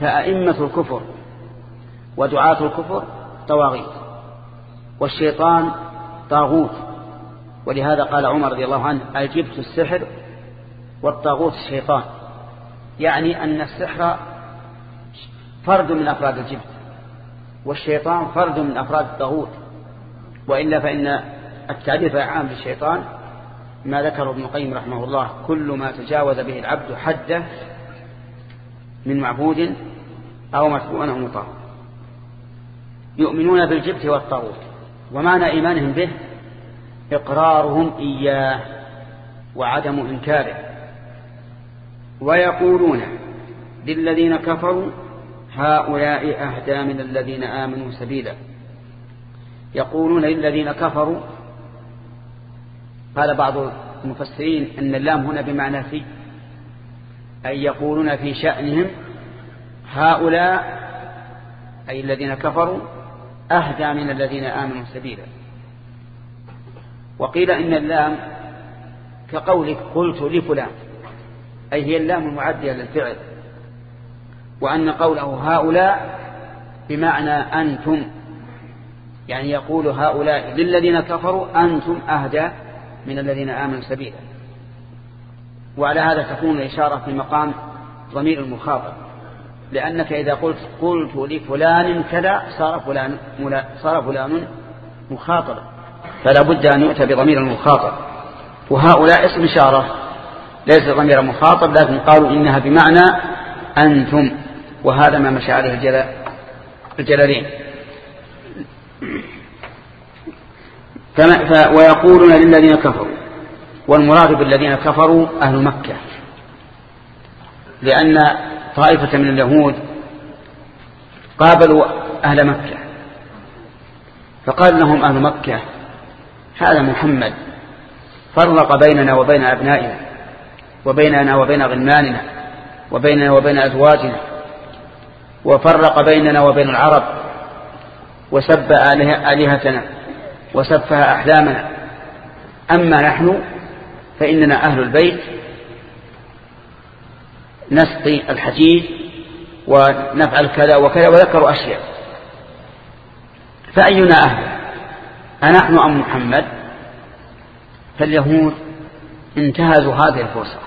فأئمة الكفر ودعاة الكفر طواغيت والشيطان طاغوت. ولهذا قال عمر رضي الله عنه الجبت السحر والطاغوت الشيطان. يعني أن السحر فرد من أفراد الجبت والشيطان فرد من أفراد الطاغوت. وإلا فإن التعريف عام للشيطان ما ذكر ابن القيم رحمه الله كل ما تجاوز به العبد حده من معبود أو متبوع أو مطاع. يؤمنون بالجبت والطاغوت ومعنى إيمانهم به إقرارهم إياه وعدم إنكاره ويقولون للذين كفروا هؤلاء أهدى من الذين آمنوا سبيلا يقولون للذين كفروا قال بعض المفسرين أن اللام هنا بمعنى في أي يقولون في شأنهم هؤلاء أي الذين كفروا أهدى من الذين آمنوا سبيلا. وقيل إن اللام كقولك قلت لفلان أي هي اللام المعدية للفعل وأن قوله هؤلاء بمعنى أنتم يعني يقول هؤلاء للذين كفروا أنتم أهدى من الذين آمنوا سبيلا. وعلى هذا تكون الإشارة في مقام ضمير المخاطب. لأنك إذا قلت قلت لفلان كذا صار فلان صار فلان مخاطبا فلا بد أن يؤتى بضمير المخاطب. وهؤلاء اسم إشارة. ليس ضمير مخاطب لكن قالوا إنها بمعنى أنتم. وهذا ما مشى عليه الجلالين. ويقولون للذين كفروا. والمراد بالذين كفروا أهل مكة. لأن طائفة من اليهود قابلوا أهل مكة فقال لهم أهل مكة هذا محمد فرق بيننا وبين أبنائنا وبيننا وبين غلماننا وبيننا وبين أزواجنا وفرق بيننا وبين العرب وسب آلهتنا وسفه أحلامنا. أما نحن فإننا أهل البيت نسقي الحجيج ونفعل كذا وكذا وذكروا أشياء. فأينا أهل؟ أنحن أم محمد؟ فاليهود انتهزوا هذه الفرصة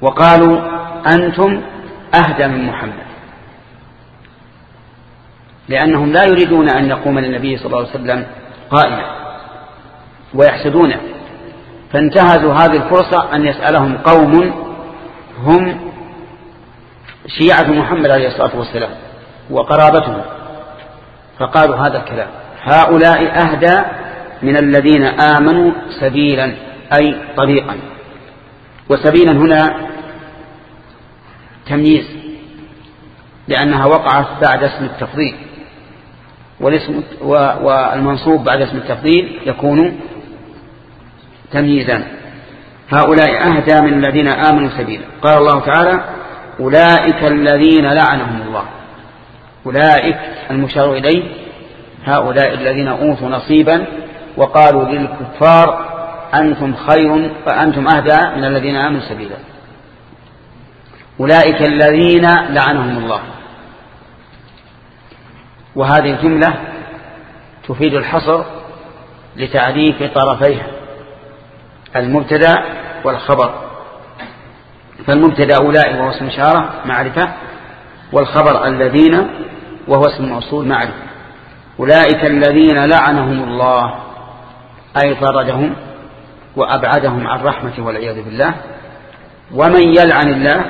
وقالوا أنتم أهدى من محمد. لأنهم لا يريدون أن يقوم للنبي صلى الله عليه وسلم قائما ويحسدونه. فانتهزوا هذه الفرصة أن يسألهم قوم هم شيعة محمد عليه الصلاة والسلام وقرابته فقالوا هذا الكلام هؤلاء أهدى من الذين آمنوا سبيلا أي طريقا. وسبيلا هنا تمييز لأنها وقعت بعد اسم التفضيل. والاسم والمنصوب بعد اسم التفضيل يكون تمييزا. هؤلاء أهدى من الذين آمنوا سبيلا. قال الله تعالى أولئك الذين لعنهم الله. أولئك المشار إليه هؤلاء الذين أوتوا نصيبا وقالوا للكفار أنتم خير فأنتم أهدى من الذين آمنوا سبيلا. أولئك الذين لعنهم الله. وهذه الجملة تفيد الحصر لتعريف طرفيها. المبتدا والخبر. فالمبتدا أولئك وهو اسم إشارة معرفة. والخبر الذين وهو اسم موصول معرفة. أولئك الذين لعنهم الله أي طردهم وأبعدهم عن رحمته والعياذ بالله. ومن يلعن الله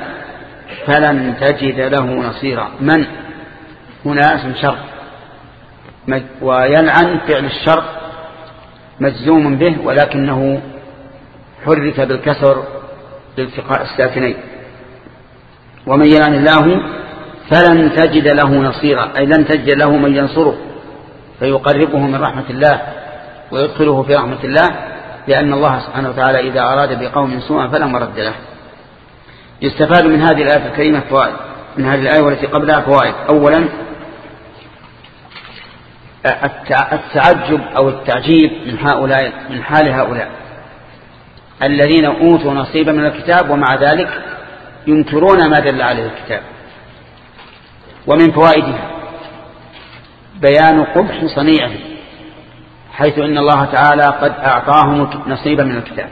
فلن تجد له نصيرا. من؟ هنا اسم شر. ويلعن فعل الشر مجزوم به ولكنه حرك بالكسر لالتقاء الساكنين. ومن يلعن الله فلن تجد له نصيرا أي لن تجد له من ينصره. فيقربه من رحمة الله ويدخله في رحمة الله لأن الله سبحانه وتعالى إذا أراد بقوم سوءا فلا مرد له. يستفاد من هذه الآية الكريمة فوائد من هذه الآية والتي قبلها فوائد. أولا التعجب أو التعجيب من هؤلاء من حال هؤلاء. الذين أوتوا نصيبا من الكتاب ومع ذلك ينكرون ما دل عليه الكتاب. ومن فوائدها بيان قبح صنيعه حيث إن الله تعالى قد أعطاهم نصيبا من الكتاب.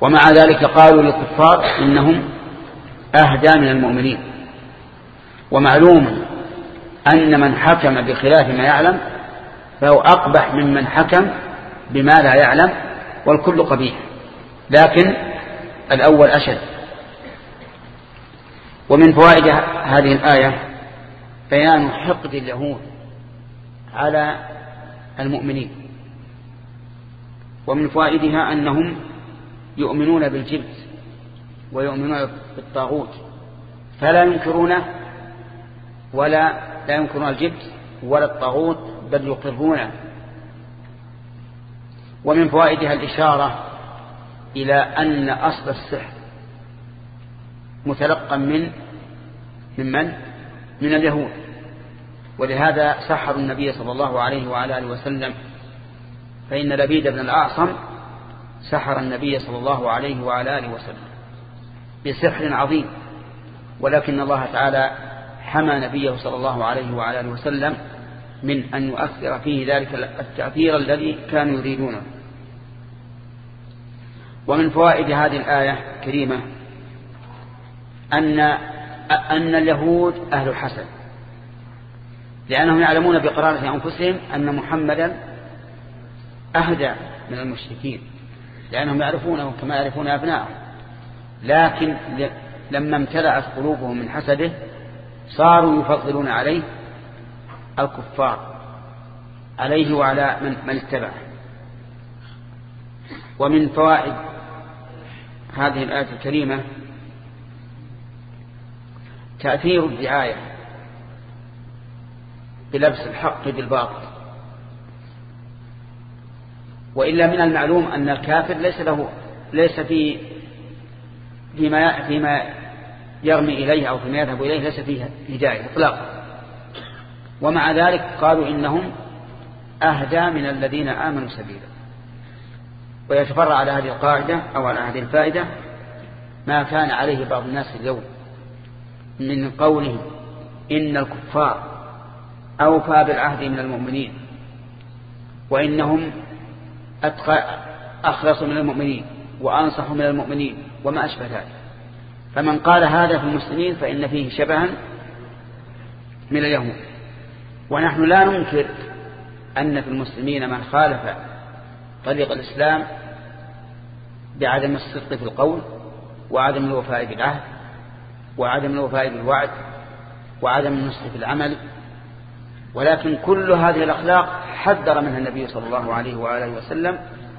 ومع ذلك قالوا للكفار إنهم أهدى من المؤمنين. ومعلوم أن من حكم بخلاف ما يعلم فهو أقبح ممن حكم بما لا يعلم والكل قبيح. لكن الأول أشد. ومن فوائد هذه الآية بيان حقد اليهود على المؤمنين. ومن فوائدها أنهم يؤمنون بالجبت ويؤمنون بالطاغوت. فلا ينكرونه ولا لا ينكرون الجبت ولا الطاغوت بل يقرونه ومن فوائدها الإشارة إلى أن أصل السحر متلقى من من من؟ اليهود. ولهذا سحروا النبي صلى الله عليه وعلى آله وسلم. فإن لبيد بن الأعصم سحر النبي صلى الله عليه وعلى آله وسلم بسحر عظيم. ولكن الله تعالى حمى نبيه صلى الله عليه وعلى آله وسلم من أن يؤثر فيه ذلك التأثير الذي كانوا يريدونه. ومن فوائد هذه الآية الكريمة أن أن اليهود أهل الحسن لأنهم يعلمون بقرارة أنفسهم أن محمدا أهدى من المشركين لأنهم يعرفونه كما يعرفون أبنائهم لكن لما امتلأت قلوبهم من حسده صاروا يفضلون عليه الكفار عليه وعلى من, من اتبعه. ومن فوائد هذه الآية الكريمة تأثير الدعاية بلبس الحق بالباطل وإلا من المعلوم أن الكافر ليس له ليس في فيما فيما يرمي إليه أو فيما يذهب إليه ليس فيه هداية إطلاقا. ومع ذلك قالوا إنهم أهدى من الذين آمنوا سبيلا. ويتفرع على هذه القاعدة أو على هذه الفائدة ما كان عليه بعض الناس اليوم من قوله إن الكفار أوفى بالعهد من المؤمنين وإنهم أخلصوا من المؤمنين وأنصحوا من المؤمنين وما أشبه ذلك. فمن قال هذا في المسلمين فإن فيه شبها من اليهود. ونحن لا ننكر أن في المسلمين من خالف طريق الإسلام بعدم الصدق في القول وعدم الوفاء بالعهد وعدم الوفاء بالوعد وعدم النصح في العمل. ولكن كل هذه الأخلاق حذر منها النبي صلى الله عليه وآله وسلم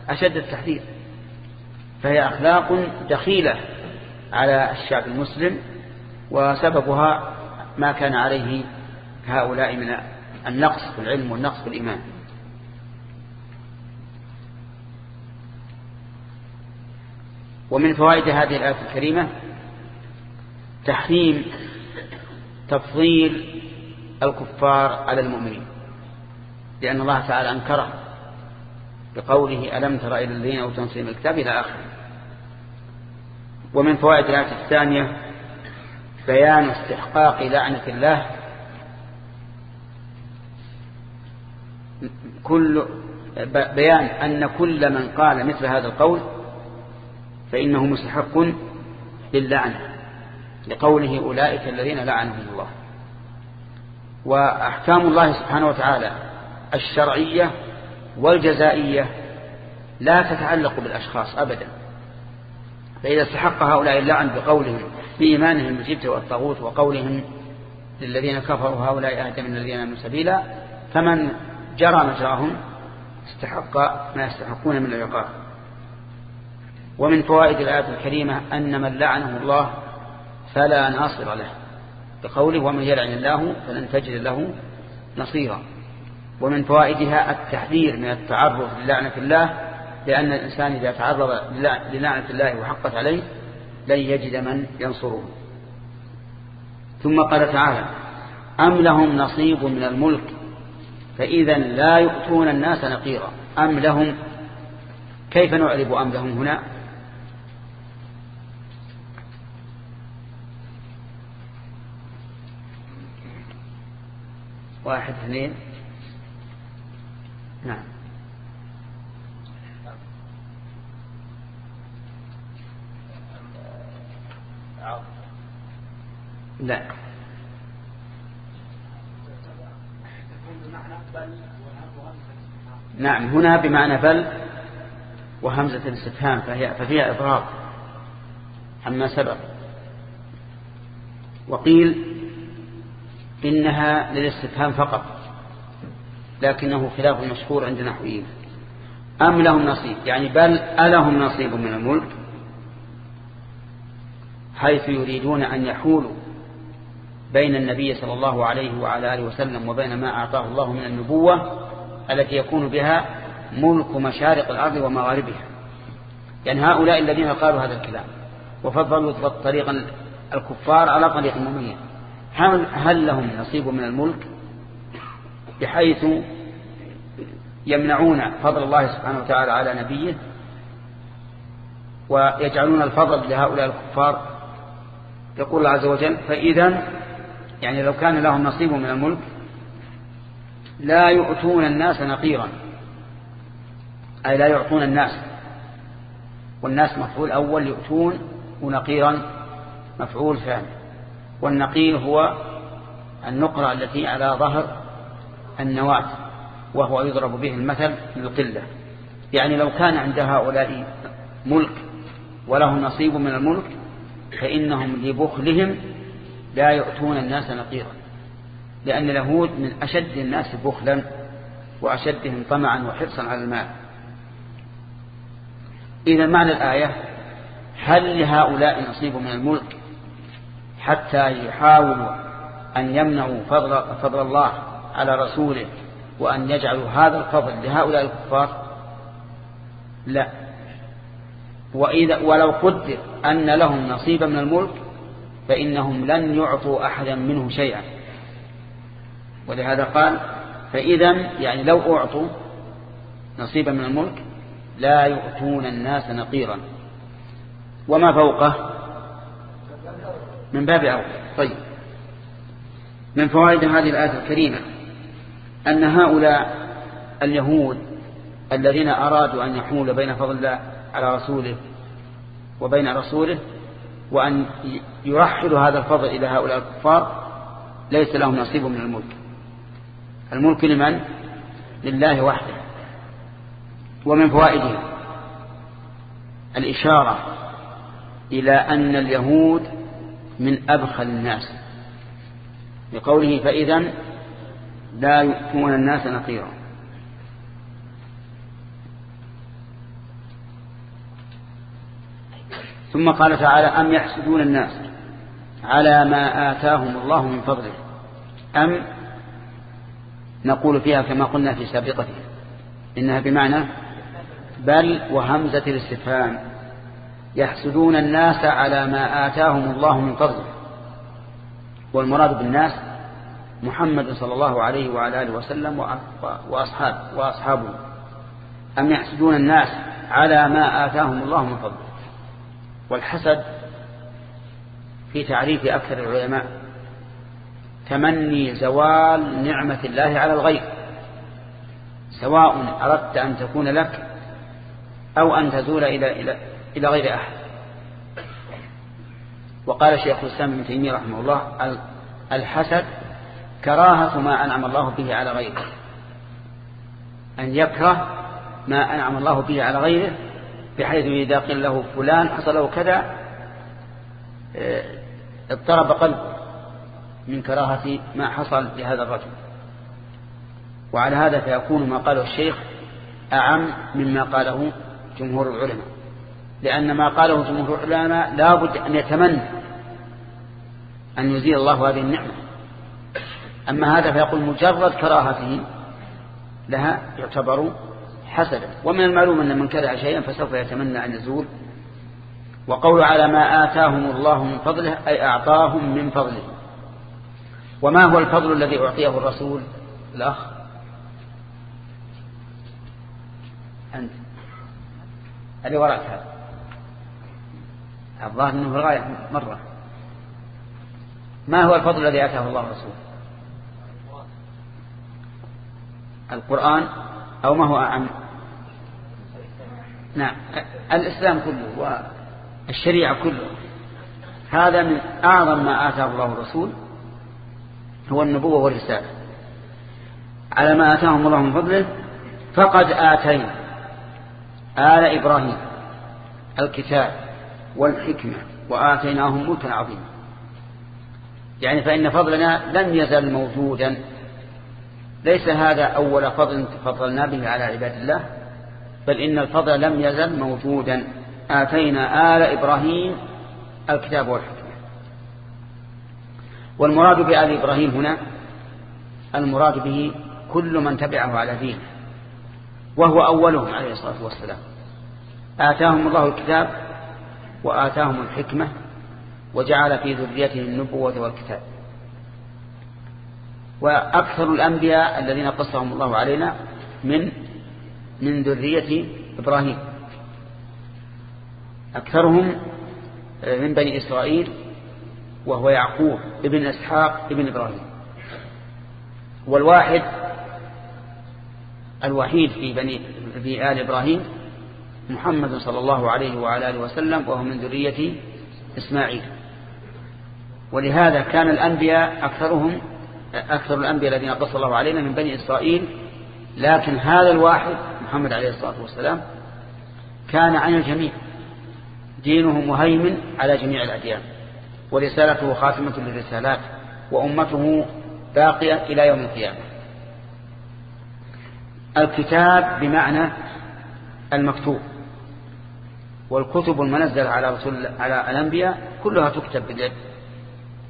أشد التحذير. فهي أخلاق دخيلة على الشعب المسلم وسببها ما كان عليه هؤلاء من النقص في العلم والنقص في الإيمان. ومن فوائد هذه الآية الكريمة تحريم تفضيل الكفار على المؤمنين لأن الله تعالى أنكره بقوله ألم تر إلى الذين أوتوا من الكتاب إلى آخره. ومن فوائد الآية الثانية بيان استحقاق لعنة الله. كل بيان أن كل من قال مثل هذا القول فإنه مستحق للعنة لقوله أولئك الذين لعنهم الله. وأحكام الله سبحانه وتعالى الشرعية والجزائية لا تتعلق بالأشخاص أبدا. فإذا استحق هؤلاء اللعن بقولهم بإيمانهم بالجبت والطاغوت وقولهم للذين كفروا هؤلاء أهدى من الذين آمنوا سبيلا فمن جرى مجراهم استحق ما يستحقون من العقاب. ومن فوائد الآية الكريمة أن من لعنه الله فلا ناصر له. بقوله ومن يلعن الله فلن تجد له نصيرا. ومن فوائدها التحذير من التعرض للعنة الله لأن الإنسان إذا تعرض للعنة الله وحقت عليه لن يجد من ينصره. ثم قال تعالى أم لهم نصيب من الملك؟ فإذا لا يؤتون الناس نقيرا. أم لهم؟ كيف نعرب أم لهم هنا؟ واحد اثنين. نعم. لا. نعم هنا بمعنى بل وهمزة الاستفهام فهي ففيها إضراب. عما سبق. وقيل إنها للاستفهام فقط لكنه خلاف المشهور عند نحويين. أم لهم نصيب؟ يعني بل ألهم نصيب من الملك؟ حيث يريدون أن يحولوا بين النبي صلى الله عليه وعلى آله وسلم وبين ما أعطاه الله من النبوة التي يكون بها ملك مشارق الأرض ومغاربها. يعني هؤلاء الذين قالوا هذا الكلام وفضلوا طريقا الكفار على طريق المؤمنين. هل, هل لهم نصيب من الملك بحيث يمنعون فضل الله سبحانه وتعالى على نبيه ويجعلون الفضل لهؤلاء الكفار؟ يقول الله عز وجل فإذا يعني لو كان لهم نصيب من الملك لا يؤتون الناس نقيرا. أي لا يعطون الناس. والناس مفعول أول يؤتون ونقيرا مفعول ثاني. والنقير هو النقرة التي على ظهر النواة وهو يضرب به المثل للقلة يعني لو كان عند هؤلاء ملك ولهم نصيب من الملك فإنهم لبخلهم لا يؤتون الناس نقيرا لأن اليهود من أشد الناس بخلا وأشدهم طمعا وحرصا على المال. إذا معنى الآية؟ هل لهؤلاء نصيب من الملك؟ حتى يحاولوا أن يمنعوا فضل, فضل الله على رسوله وأن يجعلوا هذا الفضل لهؤلاء الكفار؟ لا. وإذا ولو قدر أن لهم نصيبا من الملك فإنهم لن يعطوا أحدا منه شيئا. ولهذا قال فإذا يعني لو أعطوا نصيبا من الملك لا يؤتون الناس نقيرا. وما فوقه؟ من باب أول. طيب. من فوائد هذه الآية الكريمة أن هؤلاء اليهود الذين أرادوا أن يحول بين فضل الله على رسوله وبين رسوله وأن يرحلوا هذا الفضل إلى هؤلاء الكفار ليس لهم نصيب من الملك. الملك لمن؟ لله وحده. ومن فوائده الإشارة إلى أن اليهود من أبخل الناس. بقوله فإذا لا يؤتون الناس نقيرا. ثم قال تعالى أم يحسدون الناس على ما آتاهم الله من فضله؟ أم نقول فيها كما قلنا في سابقته إنها بمعنى بل وهمزة الاستفهام. يحسدون الناس على ما آتاهم الله من فضله. والمراد بالناس محمد صلى الله عليه وعلى آله وسلم وأصحاب وأصحابه. أم يحسدون الناس على ما آتاهم الله من فضله؟ والحسد في تعريف أكثر العلماء تمني زوال نعمة الله على الغير. سواء أردت أن تكون لك أو أن تزول إلى, إلى, إلى غير أحد. وقال شيخ الإسلام ابن تيمية رحمه الله الحسد كراهة ما أنعم الله به على غيره. أن يكره ما أنعم الله به على غيره بحيث إذا قيل له فلان حصل له كذا آه، اضطرب قلبه من كراهة ما حصل لهذا الرجل. وعلى هذا فيكون ما قاله الشيخ أعم مما قاله جمهور العلماء. لأن ما قاله جمهور العلماء لا بد أن يتمنى أن يزيل الله هذه النعمة. أما هذا فيقول مجرد كراهته لها يعتبر حسدا. ومن المعلوم أن من كره شيئا فسوف يتمنى أن يزول. وقول على ما آتاهم الله من فضله أي أعطاهم من فضله. وما هو الفضل الذي أعطيه الرسول؟ الأخ. أنت. اللي وراك هذا. الظاهر في الغاية مرة. ما هو الفضل الذي آتاه الله الرسول القرآن أو ما هو أعم؟ نعم. الإسلام كله والشريعة كله. هذا من أعظم ما آتاه الله الرسول هو النبوة والرسالة. على ما آتاهم الله من فضله فقد آتينا آل إبراهيم الكتاب. والحكمة وآتيناهم ملكا عظيما. يعني فإن فضلنا لم يزل موجودا. ليس هذا أول فضل تفضلنا به على عباد الله بل إن الفضل لم يزل موجودا. آتينا آل إبراهيم الكتاب والحكمة. والمراد بآل إبراهيم هنا المراد به كل من تبعه على دينه وهو أولهم عليه الصلاة والسلام. آتاهم الله الكتاب وآتاهم الحكمة وجعل في ذريتهم النبوة والكتاب. وأكثر الأنبياء الذين قصهم الله علينا من من ذرية إبراهيم. أكثرهم من بني إسرائيل وهو يعقوب ابن إسحاق ابن إبراهيم. والواحد الوحيد في بني في آل إبراهيم محمد صلى الله عليه وعلى آله وسلم وهو من ذرية إسماعيل. ولهذا كان الأنبياء أكثرهم أكثر الأنبياء الذين قص الله علينا من بني إسرائيل لكن هذا الواحد محمد عليه الصلاة والسلام كان عن الجميع. دينه مهيمن على جميع الأديان ورسالته خاتمة للرسالات وأمته باقية إلى يوم القيامة. الكتاب بمعنى المكتوب. والكتب المنزلة على رسول على الأنبياء كلها تكتب باليد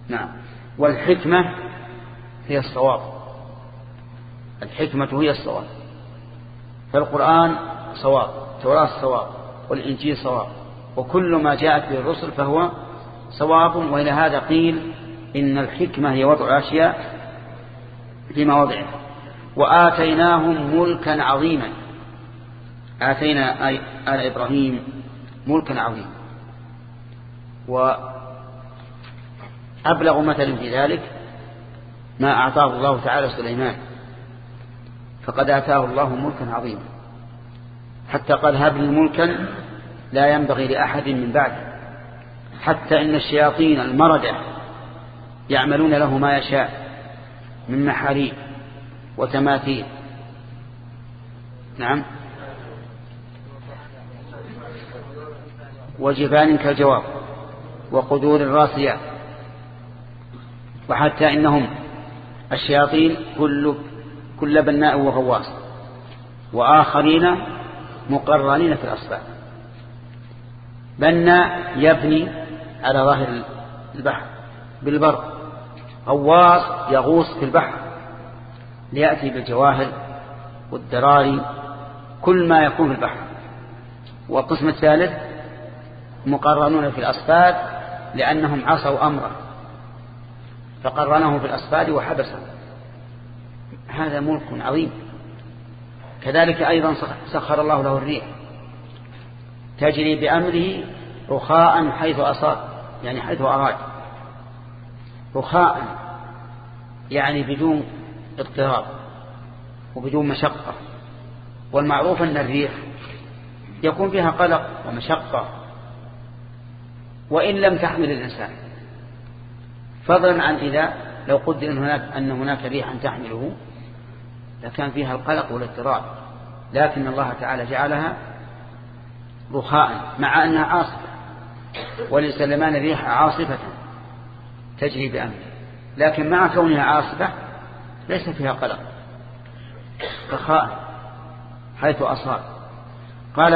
نعم. والحكمة هي الصواب. الحكمة هي الصواب. فالقرآن صواب توراة صواب والإنجيل صواب. وكل ما جاءت به الرسل فهو صواب وإلى هذا قيل إن الحكمة هي وضع أشياء في مواضعها وآتيناهم ملكا عظيما. آتينا آل إبراهيم ملكا عظيما وأبلغ مثل في ذلك ما أعطاه الله تعالى سليمان فقد آتاه الله ملكا عظيما. حتى قال هب لي ملكا لا ينبغي لأحد من بعده حتى إن الشياطين المردة يعملون له ما يشاء من محاريب وتماثيل. نعم. وجبان كالجواب وقدور الراسيات وحتى إنهم الشياطين كل كل بناء وغواص وآخرين مقرنين في الأصفاد بناء يبني على ظاهر البحر بالبر غواص يغوص في البحر ليأتي بالجواهر والدراري كل ما يكون في البحر. والقسم الثالث مقرنون في الأصفاد لأنهم عصوا أمره فقرنه في الأصفاد وحبسه. هذا ملك عظيم. كذلك أيضا سخر الله له الريح. تجري بأمره رخاء حيث أصاب يعني حيث أراد. رخاء يعني بدون اضطراب وبدون مشقة. والمعروف أن الريح يكون فيها قلق ومشقة وإن لم تحمل الإنسان. فضلا عن إذا لو قدر أن هناك, أن هناك ريحا تحمله لكان فيها القلق والاضطراب. لكن الله تعالى جعلها رخاء مع أنها عاصفة. ولسلمان الريح عاصفة تجري بأمره. لكن مع كونها عاصفة ليس فيها قلق. رخاء حيث أصاب. قال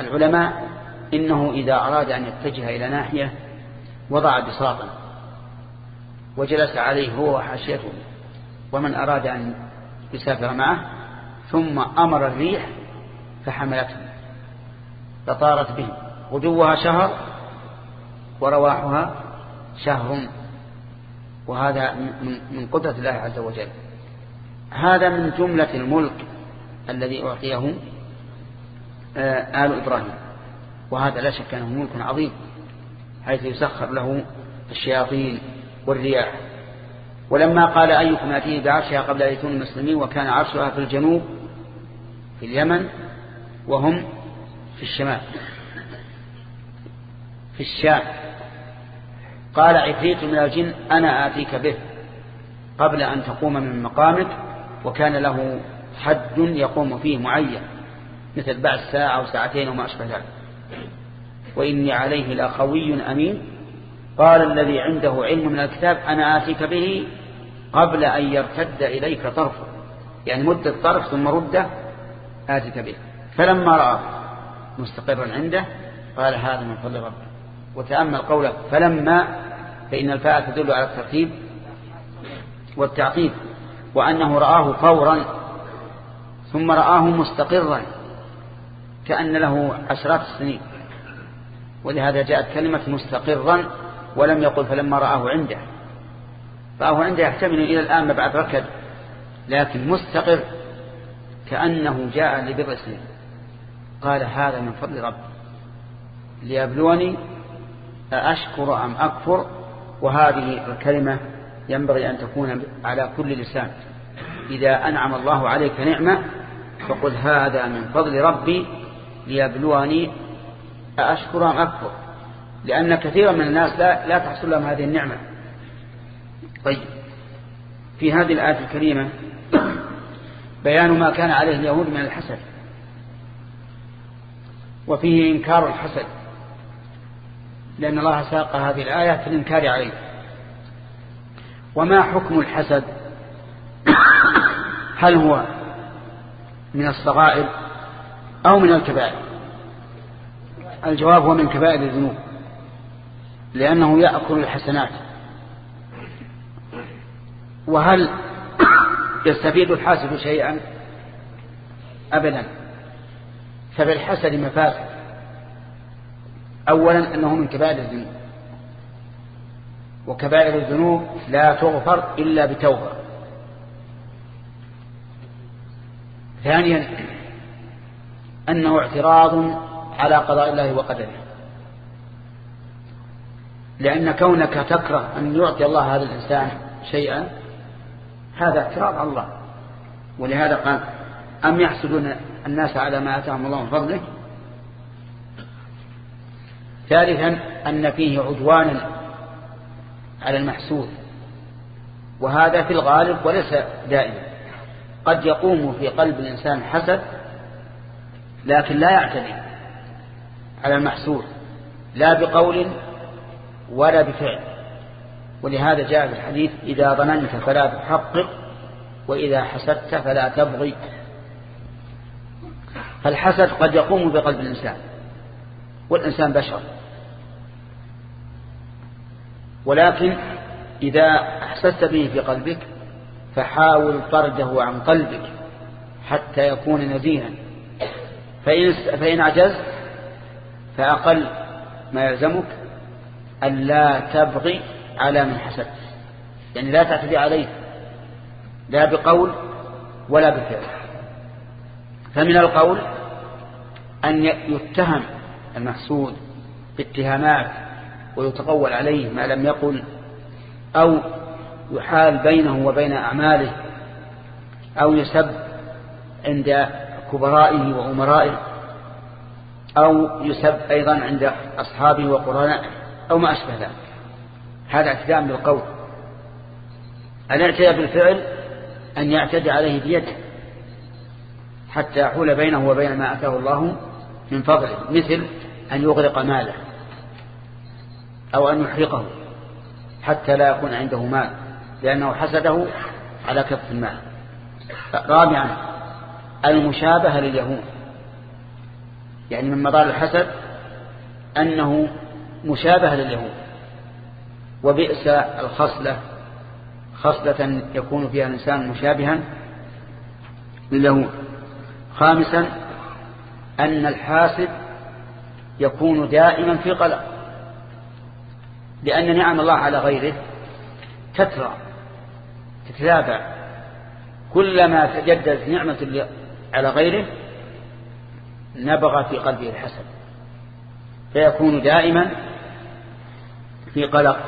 العلماء إنه إذا أراد أن يتجه إلى ناحية وضع بساطا وجلس عليه هو وحاشيته ومن أراد أن يسافر معه ثم أمر الريح فحملته فطارت به غدوها شهر ورواحها شهر وهذا من قدرة الله عز وجل هذا من جملة الملك الذي أعطيه آه، آل إبراهيم. وهذا لا شك أنه ملك عظيم حيث يسخر له الشياطين والرياح. ولما قال أيكم يأتيه بعرشها قبل أن يكونوا المسلمين وكان عرشها في الجنوب في اليمن وهم في الشمال. في الشام. قال عفريت من الجن أنا آتيك به قبل أن تقوم من مقامك وكان له حد يقوم فيه معين مثل بعد ساعة أو ساعتين وما أشبه ذلك. وإني عليه لأخوي أمين. قال الذي عنده علم من الكتاب أنا آتيك به قبل أن يرتد إليك طرفه. يعني مدة طرف ثم ردة آتيك به. فلما رأى مستقرا عنده قال هذا من فضل ربه وتأمل قوله فلما فإن الفاء تدل على الترتيب والتعقيب وأنه رآه فورا ثم رآه مستقرا كأن له عشرات السنين. ولهذا جاءت كلمة مستقرا ولم يقل فلما رآه عنده. رآه عنده يحتمل إلى الآن ما بعد ركد لكن مستقر كأنه جاء لبضع سنين قال هذا من فضل ربي ليبلوني أشكر أم أكفر؟ وهذه الكلمة ينبغي أن تكون على كل لسان. إذا أنعم الله عليك نعمة فقل هذا من فضل ربي ليبلوني أشكر أم أكفر لأن كثيرا من الناس لا, لا تحصل لهم هذه النعمة. طيب في هذه الآية الكريمة بيان ما كان عليه اليهود من الحسد وفيه إنكار الحسد لأن الله ساق هذه الآية في الإنكار عليه. وما حكم الحسد؟ هل هو من الصغائر أو من الكبائر؟ الجواب هو من كبائر الذنوب لأنه يأكل الحسنات. وهل يستفيد الحاسد شيئا؟ أبدا. فبالحسد مفاسد. أولا أنه من كبائر الذنوب. وكبائر الذنوب لا تغفر إلا بتوبة. ثانيا أنه اعتراض على قضاء الله وقدره. لأن كونك تكره أن يعطي الله هذا الإنسان شيئا هذا اعتراض على الله. ولهذا قال أم يحسدون الناس على ما أتاهم الله من فضله؟ ثالثا أن فيه عدوانا على المحسود. وهذا في الغالب وليس دائما. قد يقوم في قلب الإنسان حسد لكن لا يعتدي. على المحسود لا بقول ولا بفعل. ولهذا جاء في الحديث إذا ظننت فلا تحقق وإذا حسدت فلا تبغي. فالحسد قد يقوم بقلب الإنسان والإنسان بشر. ولكن إذا أحسست به في قلبك فحاول طرده عن قلبك حتى يكون نزيها. فإن, فإن عجزت فأقل ما يلزمك أن لا تبغي على من حسدت يعني لا تعتدي عليه. لا بقول ولا بفعل. فمن القول أن يتهم المحسود باتهامات ويتقول عليه ما لم يقل أو يحال بينه وبين أعماله أو يسب عند كبرائه وأمرائه أو يسب أيضا عند أصحابه وقرنائه أو ما أشبه ذلك. هذا اعتداء بالقول. الاعتداء بالفعل أن يعتدي عليه بيده حتى يحول بينه وبين ما أتاه الله من فضله مثل أن يغرق ماله أو أن يحرقه حتى لا يكون عنده مال لأنه حسده على كف المال. رابعا المشابهة لليهود. يعني من مضار الحسد أنه مشابهة لليهود وبئس الخصلة خصلة يكون فيها الإنسان مشابها لليهود. خامسا أن الحاسد يكون دائما في قلق لأن نعم الله على غيره تترى تتتابع كلما تجدد نعمة على غيره نبغى في قلبه الحسد. فيكون دائما في قلق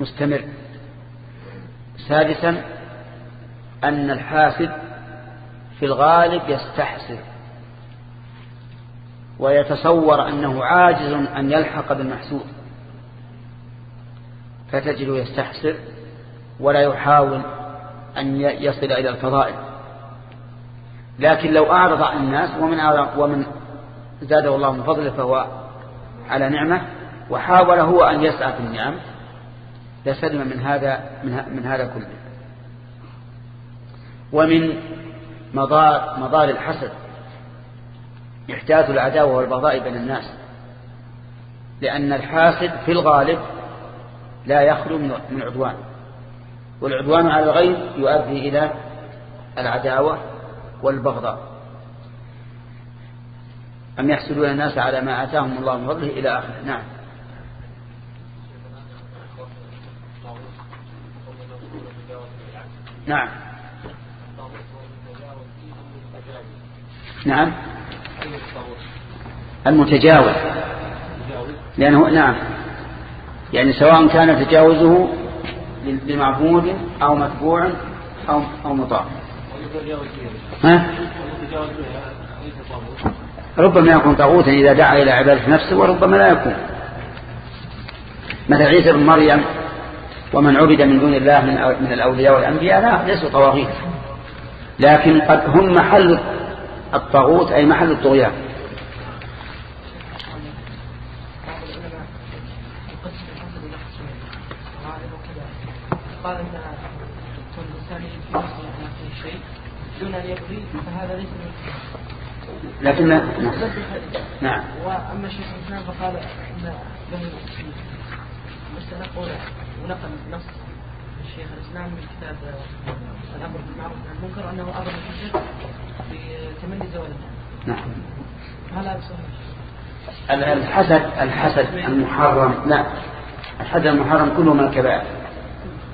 مستمر. سادسا أن الحاسد في الغالب يستحسر. ويتصور أنه عاجز أن يلحق بالمحسود. فتجده يستحسر ولا يحاول أن يصل إلى الفضائل. لكن لو أعرض عن الناس ومن, ومن زاده الله من فضله فهو على نعمة وحاول هو أن يسعى في النعم لسلم من هذا من هذا كله. ومن مضار, مضار الحسد. إحداث العداوة والبغضاء بين الناس. لأن الحاسد في الغالب لا يخلو من عدوان. والعدوان على الغير يؤدي إلى العداوة والبغضاء. أم يحسدون الناس على ما آتاهم الله من فضله إلى آخره؟ نعم. نعم. نعم. المتجاوز. لأنه نعم. يعني سواء كان تجاوزه لمعبود أو متبوع أو أو مطاع. ربما يكون طاغوتا إذا دعا إلى عبادة نفسه وربما لا يكون. مثل عيسى بن مريم ومن عبد من دون الله من الأولياء والأنبياء لا ليسوا طواغيت. لكن قد هم محل الطاغوت أي محل الطغيان. قال ان كل انسان في نفسه شيء دون أن يبغي فهذا ليس لكن نعم. وأما الشيخ الإسلام فقال إن له مستنقل ونقل نص الشيخ الإسلام من كتاب الأمر بالمعروف والنهي عن المنكر أنه أمر الحجه بتمني زوال نعم. هل هذا صحيح؟ الحسد الحسد المحرم لا. الحسد المحرم كله من الكبائر.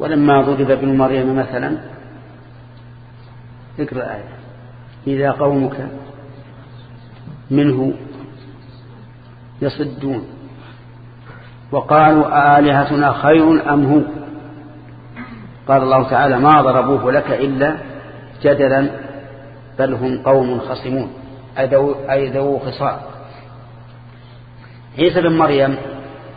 ولما ضرب ابن مريم مثلا ذكر الآية إذا قومك منه يصدون وقالوا آلهتنا خير أم هو؟ قال الله تعالى ما ضربوه لك إلا جدلا بل هم قوم خصمون. أي ذو خصام عيسى بن مريم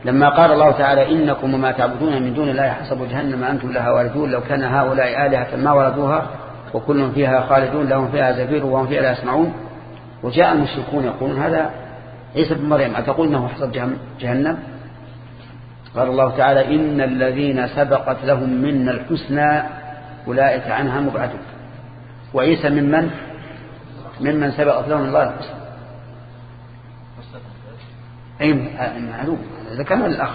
لما قال الله تعالى إنكم وما تعبدون من دون الله حسب جهنم أنتم لها واردون لو كان هؤلاء آلهة ما وردوها وكل فيها خالدون لهم فيها زفير وهم فيها لا يسمعون. وجاء المشركون يقولون هذا عيسى بن مريم أتقول أنه حسب جهنم؟ قال الله تعالى إن الذين سبقت لهم منا الحسنى أولئك عنها مبعدون. وعيسى ممن ممن سبقت لهم الله الحسنى. أي معلوم. هذا كمال الأخ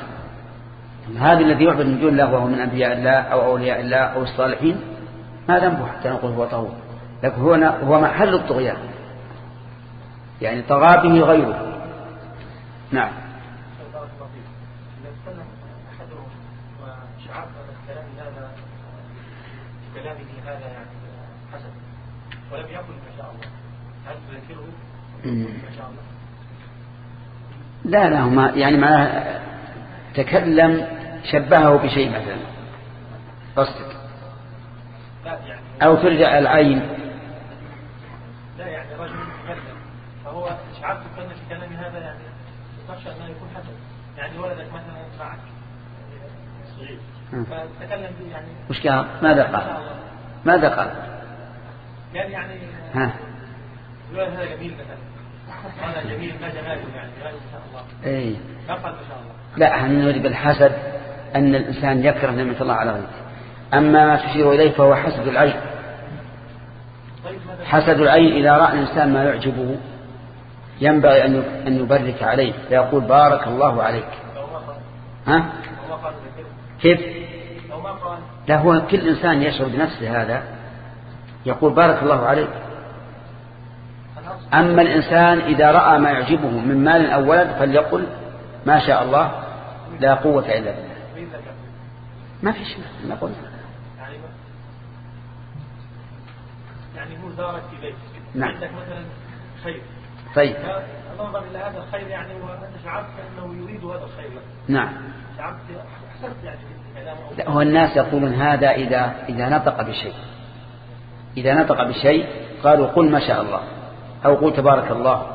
هذا الذي يعبد من دون الله وهو من أنبياء الله أو أولياء الله أو الصالحين ما ذنبه حتى نقول هو طهور لكن هو هو محل الطغيان. يعني طغى به غيره. نعم. ولم يقل ما شاء الله. هل تذكره؟ لا لا هما يعني معناه تكلم شبهه بشيء مثلا. قصدك؟ يعني أو ترجع العين. لا يعني رجل يتكلم فهو شعرت كان في كلام هذا يعني تخشى أنه يكون حسن. يعني ولدك مثلا معك صغير فتكلم به يعني وش قال؟ ماذا قال ماذا قال؟ قال يعني ها. هذا جميل مثلا. هذا جميل ما جماله يعني إن شاء الله. اي شاء الله. لا إحنا نريد بالحسد أن الإنسان يكره نعمة الله على غيره. أما ما تشير إليه فهو حسد العين. طيب حسد العين إذا رأى الإنسان ما يعجبه ينبغي أن أن يبرك عليه فيقول بارك الله عليك. ها؟ كيف؟ لا هو كل إنسان يشعر بنفسه هذا. يقول بارك الله عليك. أما الإنسان إذا رأى ما يعجبه من مال أو ولد فليقل ما شاء الله لا قوة إلا بالله. ما في شيء. ما قلنا. يعني هو زارك في بيت نعم. عندك مثلا خير. طيب. فنظر إلى هذا الخير يعني وأنت شعرت أنه يريد هذا الخير. لك نعم. شعرت أحسنت يعني لا هو الناس يقولون هذا إذا إذا نطق بشيء. إذا نطق بشيء قالوا قل ما شاء الله. أو قل تبارك الله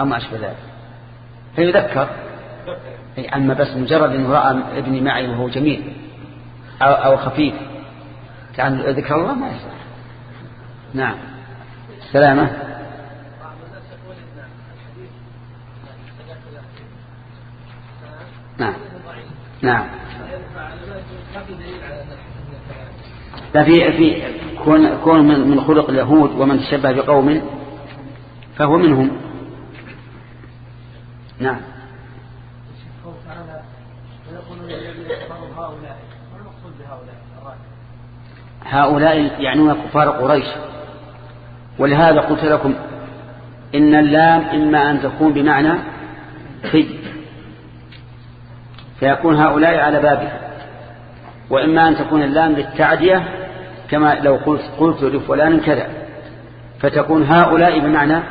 أو ما أشبه ذلك. فيذكر أي أما بس مجرد أنه رأى ابني معي وهو جميل أو, أو خفيف. كان ذكر الله ما يصح نعم. سلامة. نعم. نعم. لا في في كون كون من خلق اليهود ومن تشبه بقوم فهو منهم. نعم. هؤلاء يعنون كفار قريش. ولهذا قلت لكم إن اللام إما أن تكون بمعنى في. فيكون هؤلاء على بابها. وإما أن تكون اللام للتعدية كما لو قلت, قلت لفلان كذا. فتكون هؤلاء بمعنى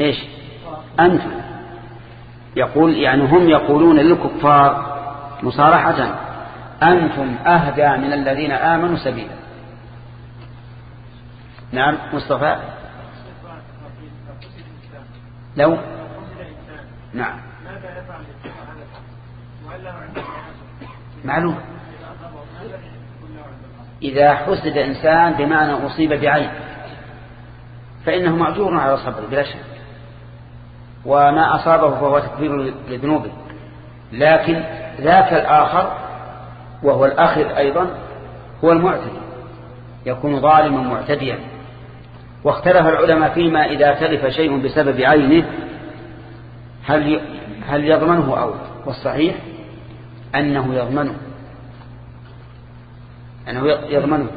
إيش؟ أنتم يقول يعني هم يقولون للكفار مصارحة. أنتم أهدى من الذين آمنوا سبيلا. نعم مصطفى. لو؟ نعم. معلوم. إذا حسد إنسان بمعنى أصيب بعين فإنه معذور على صبره بلا شك. وما أصابه فهو تكبير لذنوبه. لكن ذاك الآخر وهو الأخذ أيضا هو المعتدي يكون ظالما معتديا. واختلف العلماء فيما إذا تلف شيء بسبب عينه هل هل يضمنه أو والصحيح أنه يضمنه. أنه يضمنه.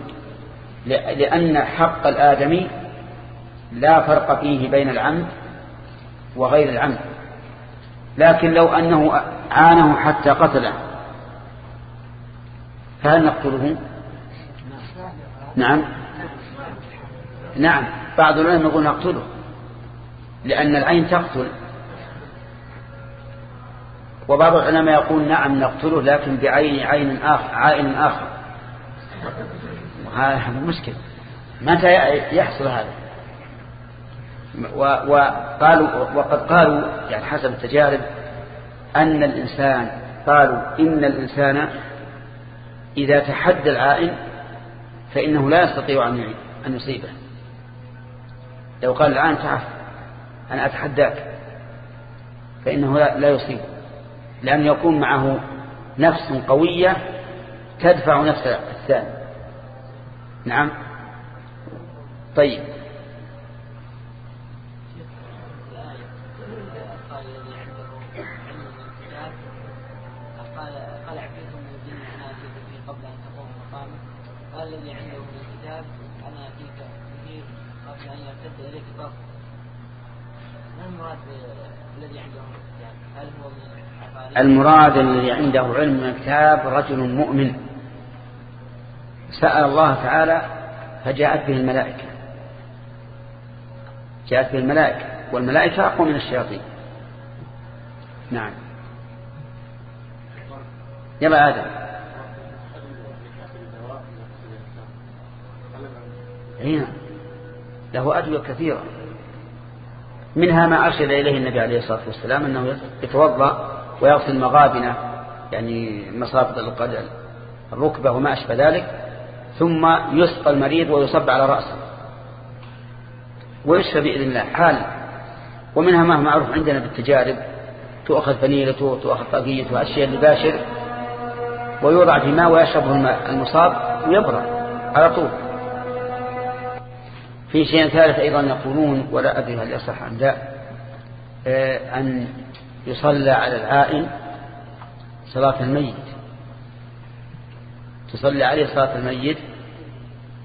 لأن حق الآدمي لا فرق فيه بين العمد وغير العمد لكن لو أنه عانه حتى قتله فهل نقتله؟ نعم. نعم بعض العلماء يقول نقتله لأن العين تقتل. وبعض العلماء يقول نعم نقتله لكن بعين عين آخر عائن آخر. هذا مشكل. متى يحصل هذا؟ وقالوا وقد قالوا يعني حسب التجارب أن الإنسان قالوا إن الإنسان إذا تحدى العائن فإنه لا يستطيع أن يصيبه. لو قال الآن تعال أنا أتحداك. فإنه لا يصيبه لأن يكون معه نفس قوية تدفع نفس الثاني. نعم؟ طيب قال الذي عنده من الكتاب أنا فيك كثير قبل ان يرتد اليك طرف ما المراد الذي عنده علم من الكتاب رجل مؤمن. سأل الله تعالى فجاءت به الملائكة. جاءت به الملائكة والملائكة أقوى من الشياطين. نعم. يلا آدم. هنا له أدوية كثيرة. منها ما أرشد إليه النبي عليه الصلاة والسلام أنه يتوضأ ويغسل مغابنة يعني مصابة الركبة وما أشبه ذلك ثم يسقى المريض ويصب على رأسه. ويشفى بإذن الله. حال. ومنها ما هو معروف عندنا بالتجارب تؤخذ فنيلته تؤخذ طاقيته أشياء اللي ويوضع في ماء ويشربه المصاب ويبرأ على طول. في شيء ثالث أيضا يقولون ولا أدري هل يصح أم لا آه، أن يصلى على العائن صلاة الميت. تصلي عليه صلاة الميت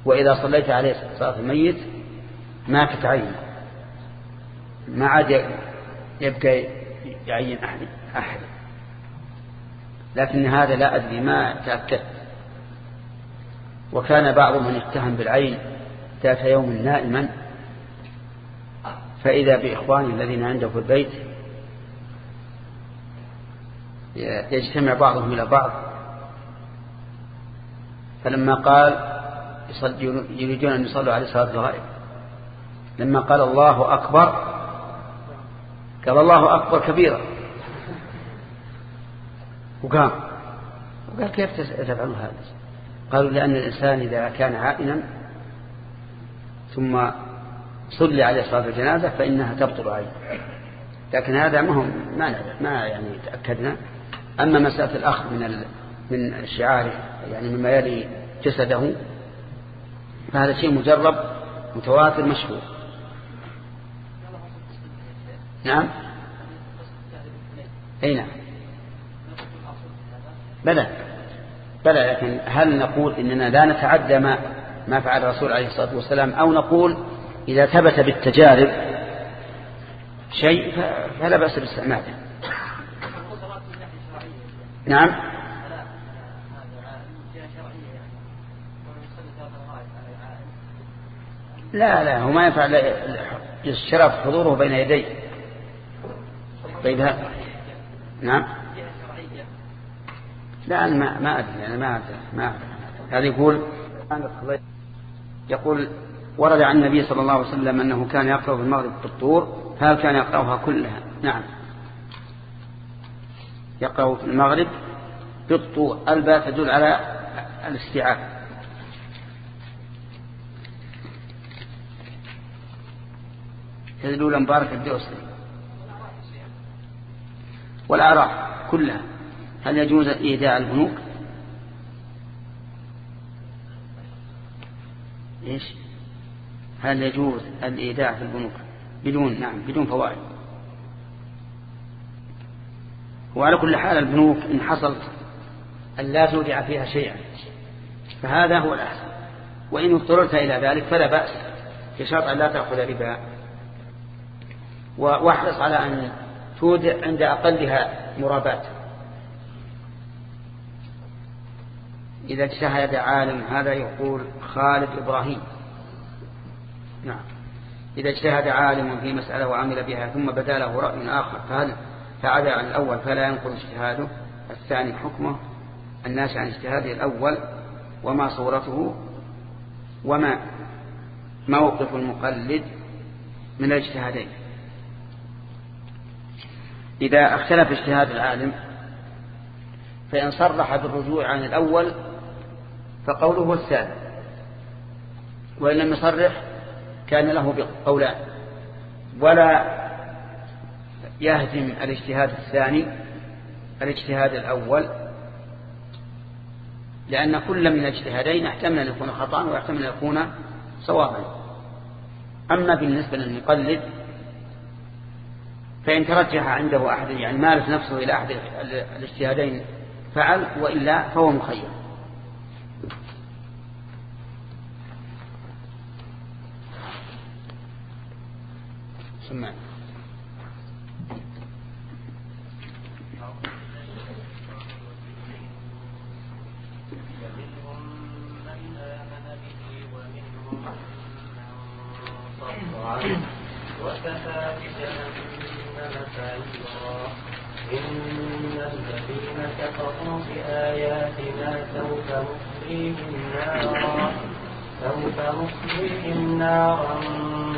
وإذا صليت عليه صلاة الميت ماتت عينه. ما عاد يبقى يعين أحد أحد. لكن هذا لا أدري ما تأكدت وكان بعض من اتهم بالعين. ذات يوم نائما فإذا بإخواني الذين عنده في البيت يجتمع بعضهم إلى بعض فلما قال يريدون أن يصلوا عليه صلاة الغائب لما قال الله أكبر قال الله أكبر كبيرا. وقام. وقال كيف تفعلون هذا؟ قالوا لأن الإنسان إذا كان عائنا ثم صلي عليه صلاة الجنازة فإنها تبطل عليه لكن هذا ما هم ما ما يعني تأكدنا. أما مسألة الأخذ من من شعاره يعني مما يلي جسده فهذا شيء مجرب متواتر مشهور. نعم؟ أي نعم. بلى. بلى لكن هل نقول إننا لا نتعدى ما, ما فعل الرسول عليه الصلاة والسلام أو نقول إذا ثبت بالتجارب شيء فلا بأس باستعماله. نعم. لا لا هو ما ينفع الشرف حضوره بين يديه طيب نعم. لا أنا ما ما أدري أنا ما أدري ما أدري. هذا يقول يقول ورد عن النبي صلى الله عليه وسلم أنه كان يقرأ في المغرب بالطور هل كان يقرأها كلها؟ نعم. يقرأ في المغرب بالطور الباء تدل على الاستيعاب. تدل مبارك الدوسري. والأعراف كلها. هل يجوز إيداع البنوك إيش؟ هل يجوز الإيداع في البنوك؟ بدون نعم بدون فوائد. وعلى كل حال البنوك إن حصل أن لا تودع فيها شيئا فهذا هو الأحسن. وإن اضطررت إلى ذلك فلا بأس بشرط أن لا تأخذ ربا. وأحرص على أن تودع عند أقلها مرابات. إذا اجتهد عالم هذا يقول خالد إبراهيم. نعم. إذا اجتهد عالم في مسألة وعمل بها ثم بدا له رأي آخر فهل فعدا عن الأول فلا ينقل اجتهاده. الثاني حكمه الناس عن اجتهاده الأول وما صورته وما موقف المقلد من الاجتهادين. إذا اختلف اجتهاد العالم فإن صرح بالرجوع عن الأول فقوله هو الثاني وإن لم يصرح كان له قولان. ولا يهدم الاجتهاد الثاني الاجتهاد الأول لأن كل من الاجتهادين احتمل أن يكون خطأ ويحتمل أن يكون صوابا. أما بالنسبة للمقلد فإن ترجح عنده أحد يعني مالت نفسه إلى أحد الاجتهادين فعل وإلا فهو مخير. سمعنا وكفى بجهنم سعيرا إن الذين كفروا بآياتنا سوف نصليهم نارا سوف نصليهم نارا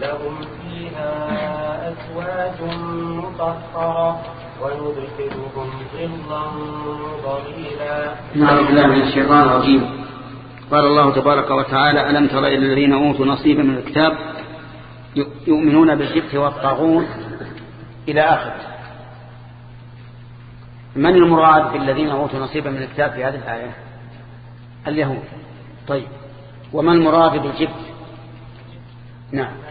لهم فيها أزواج مطهرة وندخلهم ظلا ظليلا. نعوذ بالله من الشيطان الرجيم قال الله تبارك وتعالى ألم تر إلى الذين أوتوا نصيبا من الكتاب يؤمنون بالجبت والطاغوت إلى آخر. من المراد بالذين أوتوا نصيبا من الكتاب في هذه الآية؟ اليهود. طيب. وما المراد بالجبت؟ نعم.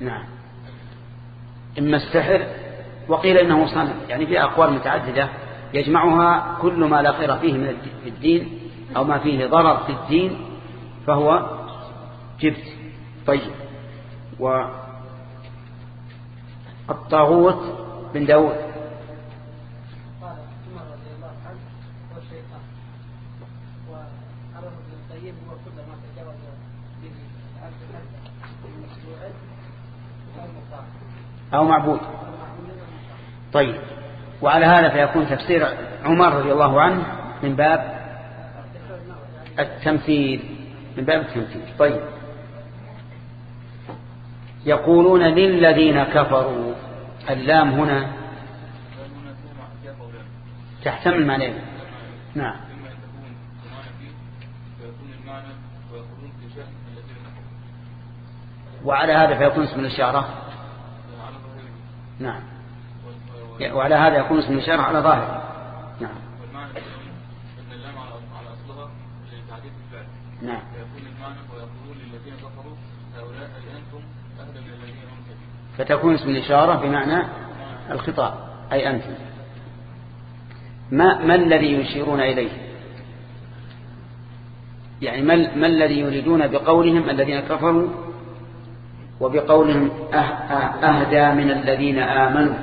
نعم. إما السحر وقيل إنه صنم يعني في أقوال متعددة يجمعها كل ما لا خير فيه من الدين أو ما فيه ضرر في الدين فهو جبت. طيب. والطاغوت بن داود أو معبود. طيب. وعلى هذا فيكون تفسير عمر رضي الله عنه من باب التمثيل. من باب التمثيل. طيب. يقولون للذين كفروا اللام هنا تحتمل معنى نعم. وعلى هذا فيكون اسم الإشارة. نعم. وعلى هذا يكون اسم الإشارة على ظاهر. نعم. نعم. فيكون المعنى ويقولون للذين كفروا هؤلاء أنتم أهدى من الذين هم فتكون اسم الإشارة بمعنى الخطاب. أي أنتم. ما, ما الذي يشيرون إليه؟ يعني ما, ما الذي يريدون بقولهم الذين كفروا وبقولهم أه أهدى من الذين آمنوا.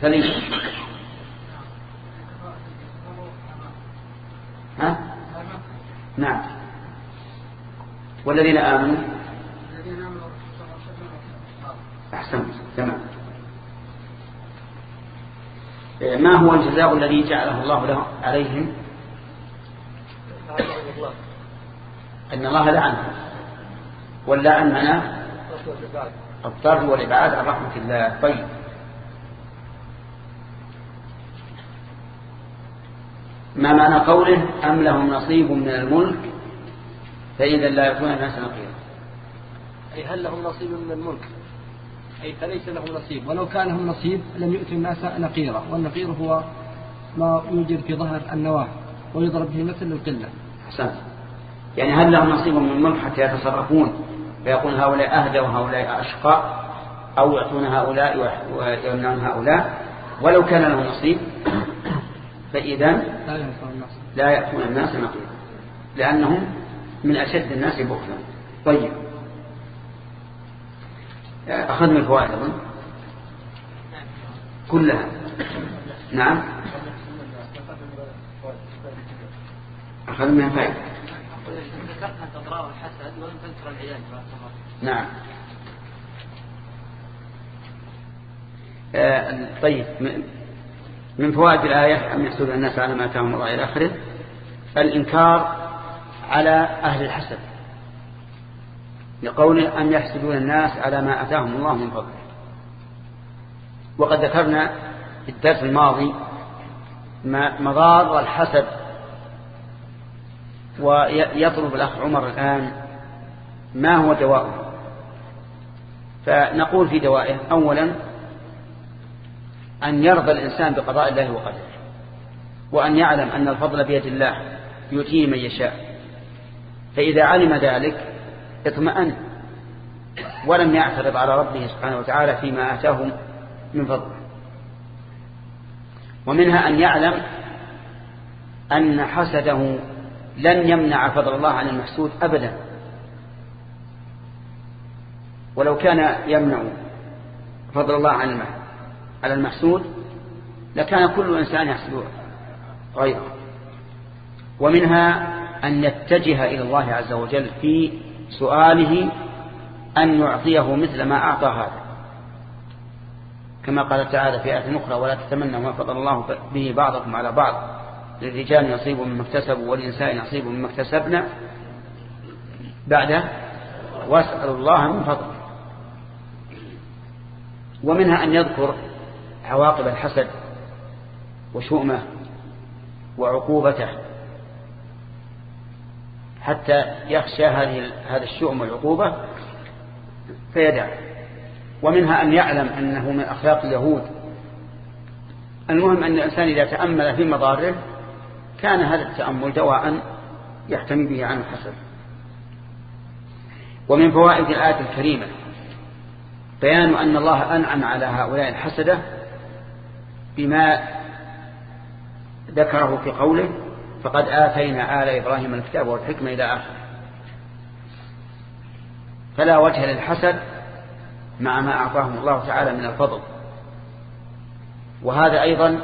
سليم. ها؟ نعم. والذين آمنوا. أحسنت. تمام. ما هو الجزاء الذي جعله الله له عليهم؟ أن الله لعنهم. واللعن معناه الطرد والإبعاد عن رحمة الله. طيب. ما معنى قوله أم لهم نصيب من الملك؟ فإذا لا يكون الناس نقيرا أي هل لهم نصيب من الملك؟ أي فليس لهم نصيب. ولو كان لهم نصيب لم يؤتوا الناس نقيرا والنقير هو ما يوجد في ظهر النواة ويضرب به مثل القلة. أحسنت. يعني هل لهم نصيب من الملك حتى يتصرفون؟ فيقول هؤلاء أهدى وهؤلاء أشقى أو يعطون هؤلاء ويمنعون هؤلاء. ولو كان لهم نصيب فإذا لا يأتون الناس نقيرا لأنهم من أشد الناس بخلا طيب. أخذنا الفوائد كلها. نعم. أخذنا منها فائدة. ذكرت أضرار الحسد ولم تذكر العلاج نعم. آه طيب من فوائد الآية أم يحسد الناس على ما أتاهم الله إلى آخره؟ الإنكار على أهل الحسد لقوله أن يحسدون الناس على ما أتاهم الله من فضله وقد ذكرنا في الدرس الماضي مضار الحسد ويطلب الأخ عمر الآن ما هو دواءه فنقول في دوائه أولا أن يرضى الإنسان بقضاء الله وقدره وأن يعلم أن الفضل بيد الله يؤتيه من يشاء. فإذا علم ذلك اطمأن ولم يعترض على ربه سبحانه وتعالى فيما آتاه من فضله ومنها أن يعلم أن حسده لن يمنع فضل الله عن المحسود أبدا. ولو كان يمنع فضل الله عن على المحسود لكان كل إنسان يحسد غيره. ومنها أن يتجه إلى الله عز وجل في سؤاله أن يعطيه مثل ما أعطى هذا. كما قال تعالى في آية أخرى ولا تتمنوا ما فضل الله به بعضكم على بعض للرجال نصيب مما اكتسبوا والإنسان نصيب مما اكتسبنا بعد واسأل الله من فضله. ومنها أن يذكر عواقب الحسد وشؤمه وعقوبته حتى يخشى هذه هذا الشؤم والعقوبة فيدع. ومنها أن يعلم أنه من أخلاق اليهود. المهم أن الإنسان إذا تأمل في مضاره كان هذا التأمل دواء يحتمي به عن الحسد ومن فوائد الآية الكريمة بيان أن الله أنعم على هؤلاء الحسدة بما ذكره في قوله فقد آتينا آل إبراهيم الكتاب والحكمة إلى آخر فلا وجه للحسد مع ما أعطاهم الله تعالى من الفضل. وهذا أيضا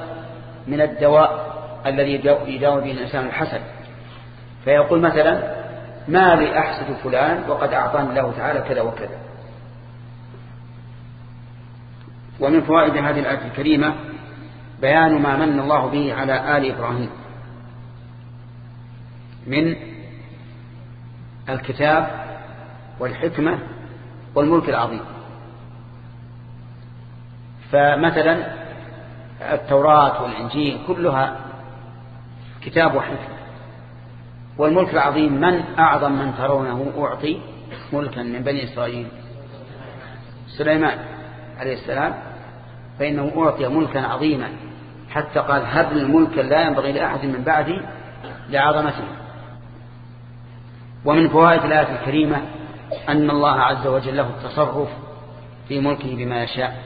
من الدواء الذي يداوي به الإنسان الحسد. فيقول مثلا ما لي أحسد فلان وقد أعطاني الله تعالى كذا وكذا. ومن فوائد هذه الآية الكريمة بيان ما من الله به على آل إبراهيم. من الكتاب والحكمة والملك العظيم. فمثلا التوراة والإنجيل كلها كتاب وحكمة والملك العظيم من أعظم من ترونه أعطي ملكا من بني إسرائيل؟ سليمان عليه السلام. فإنه أعطي ملكا عظيما. حتى قال هب الملك لا ينبغي لأحد من بعدي لعظمته. ومن فوائد الآية الكريمة أن الله عز وجل له التصرف في ملكه بما يشاء.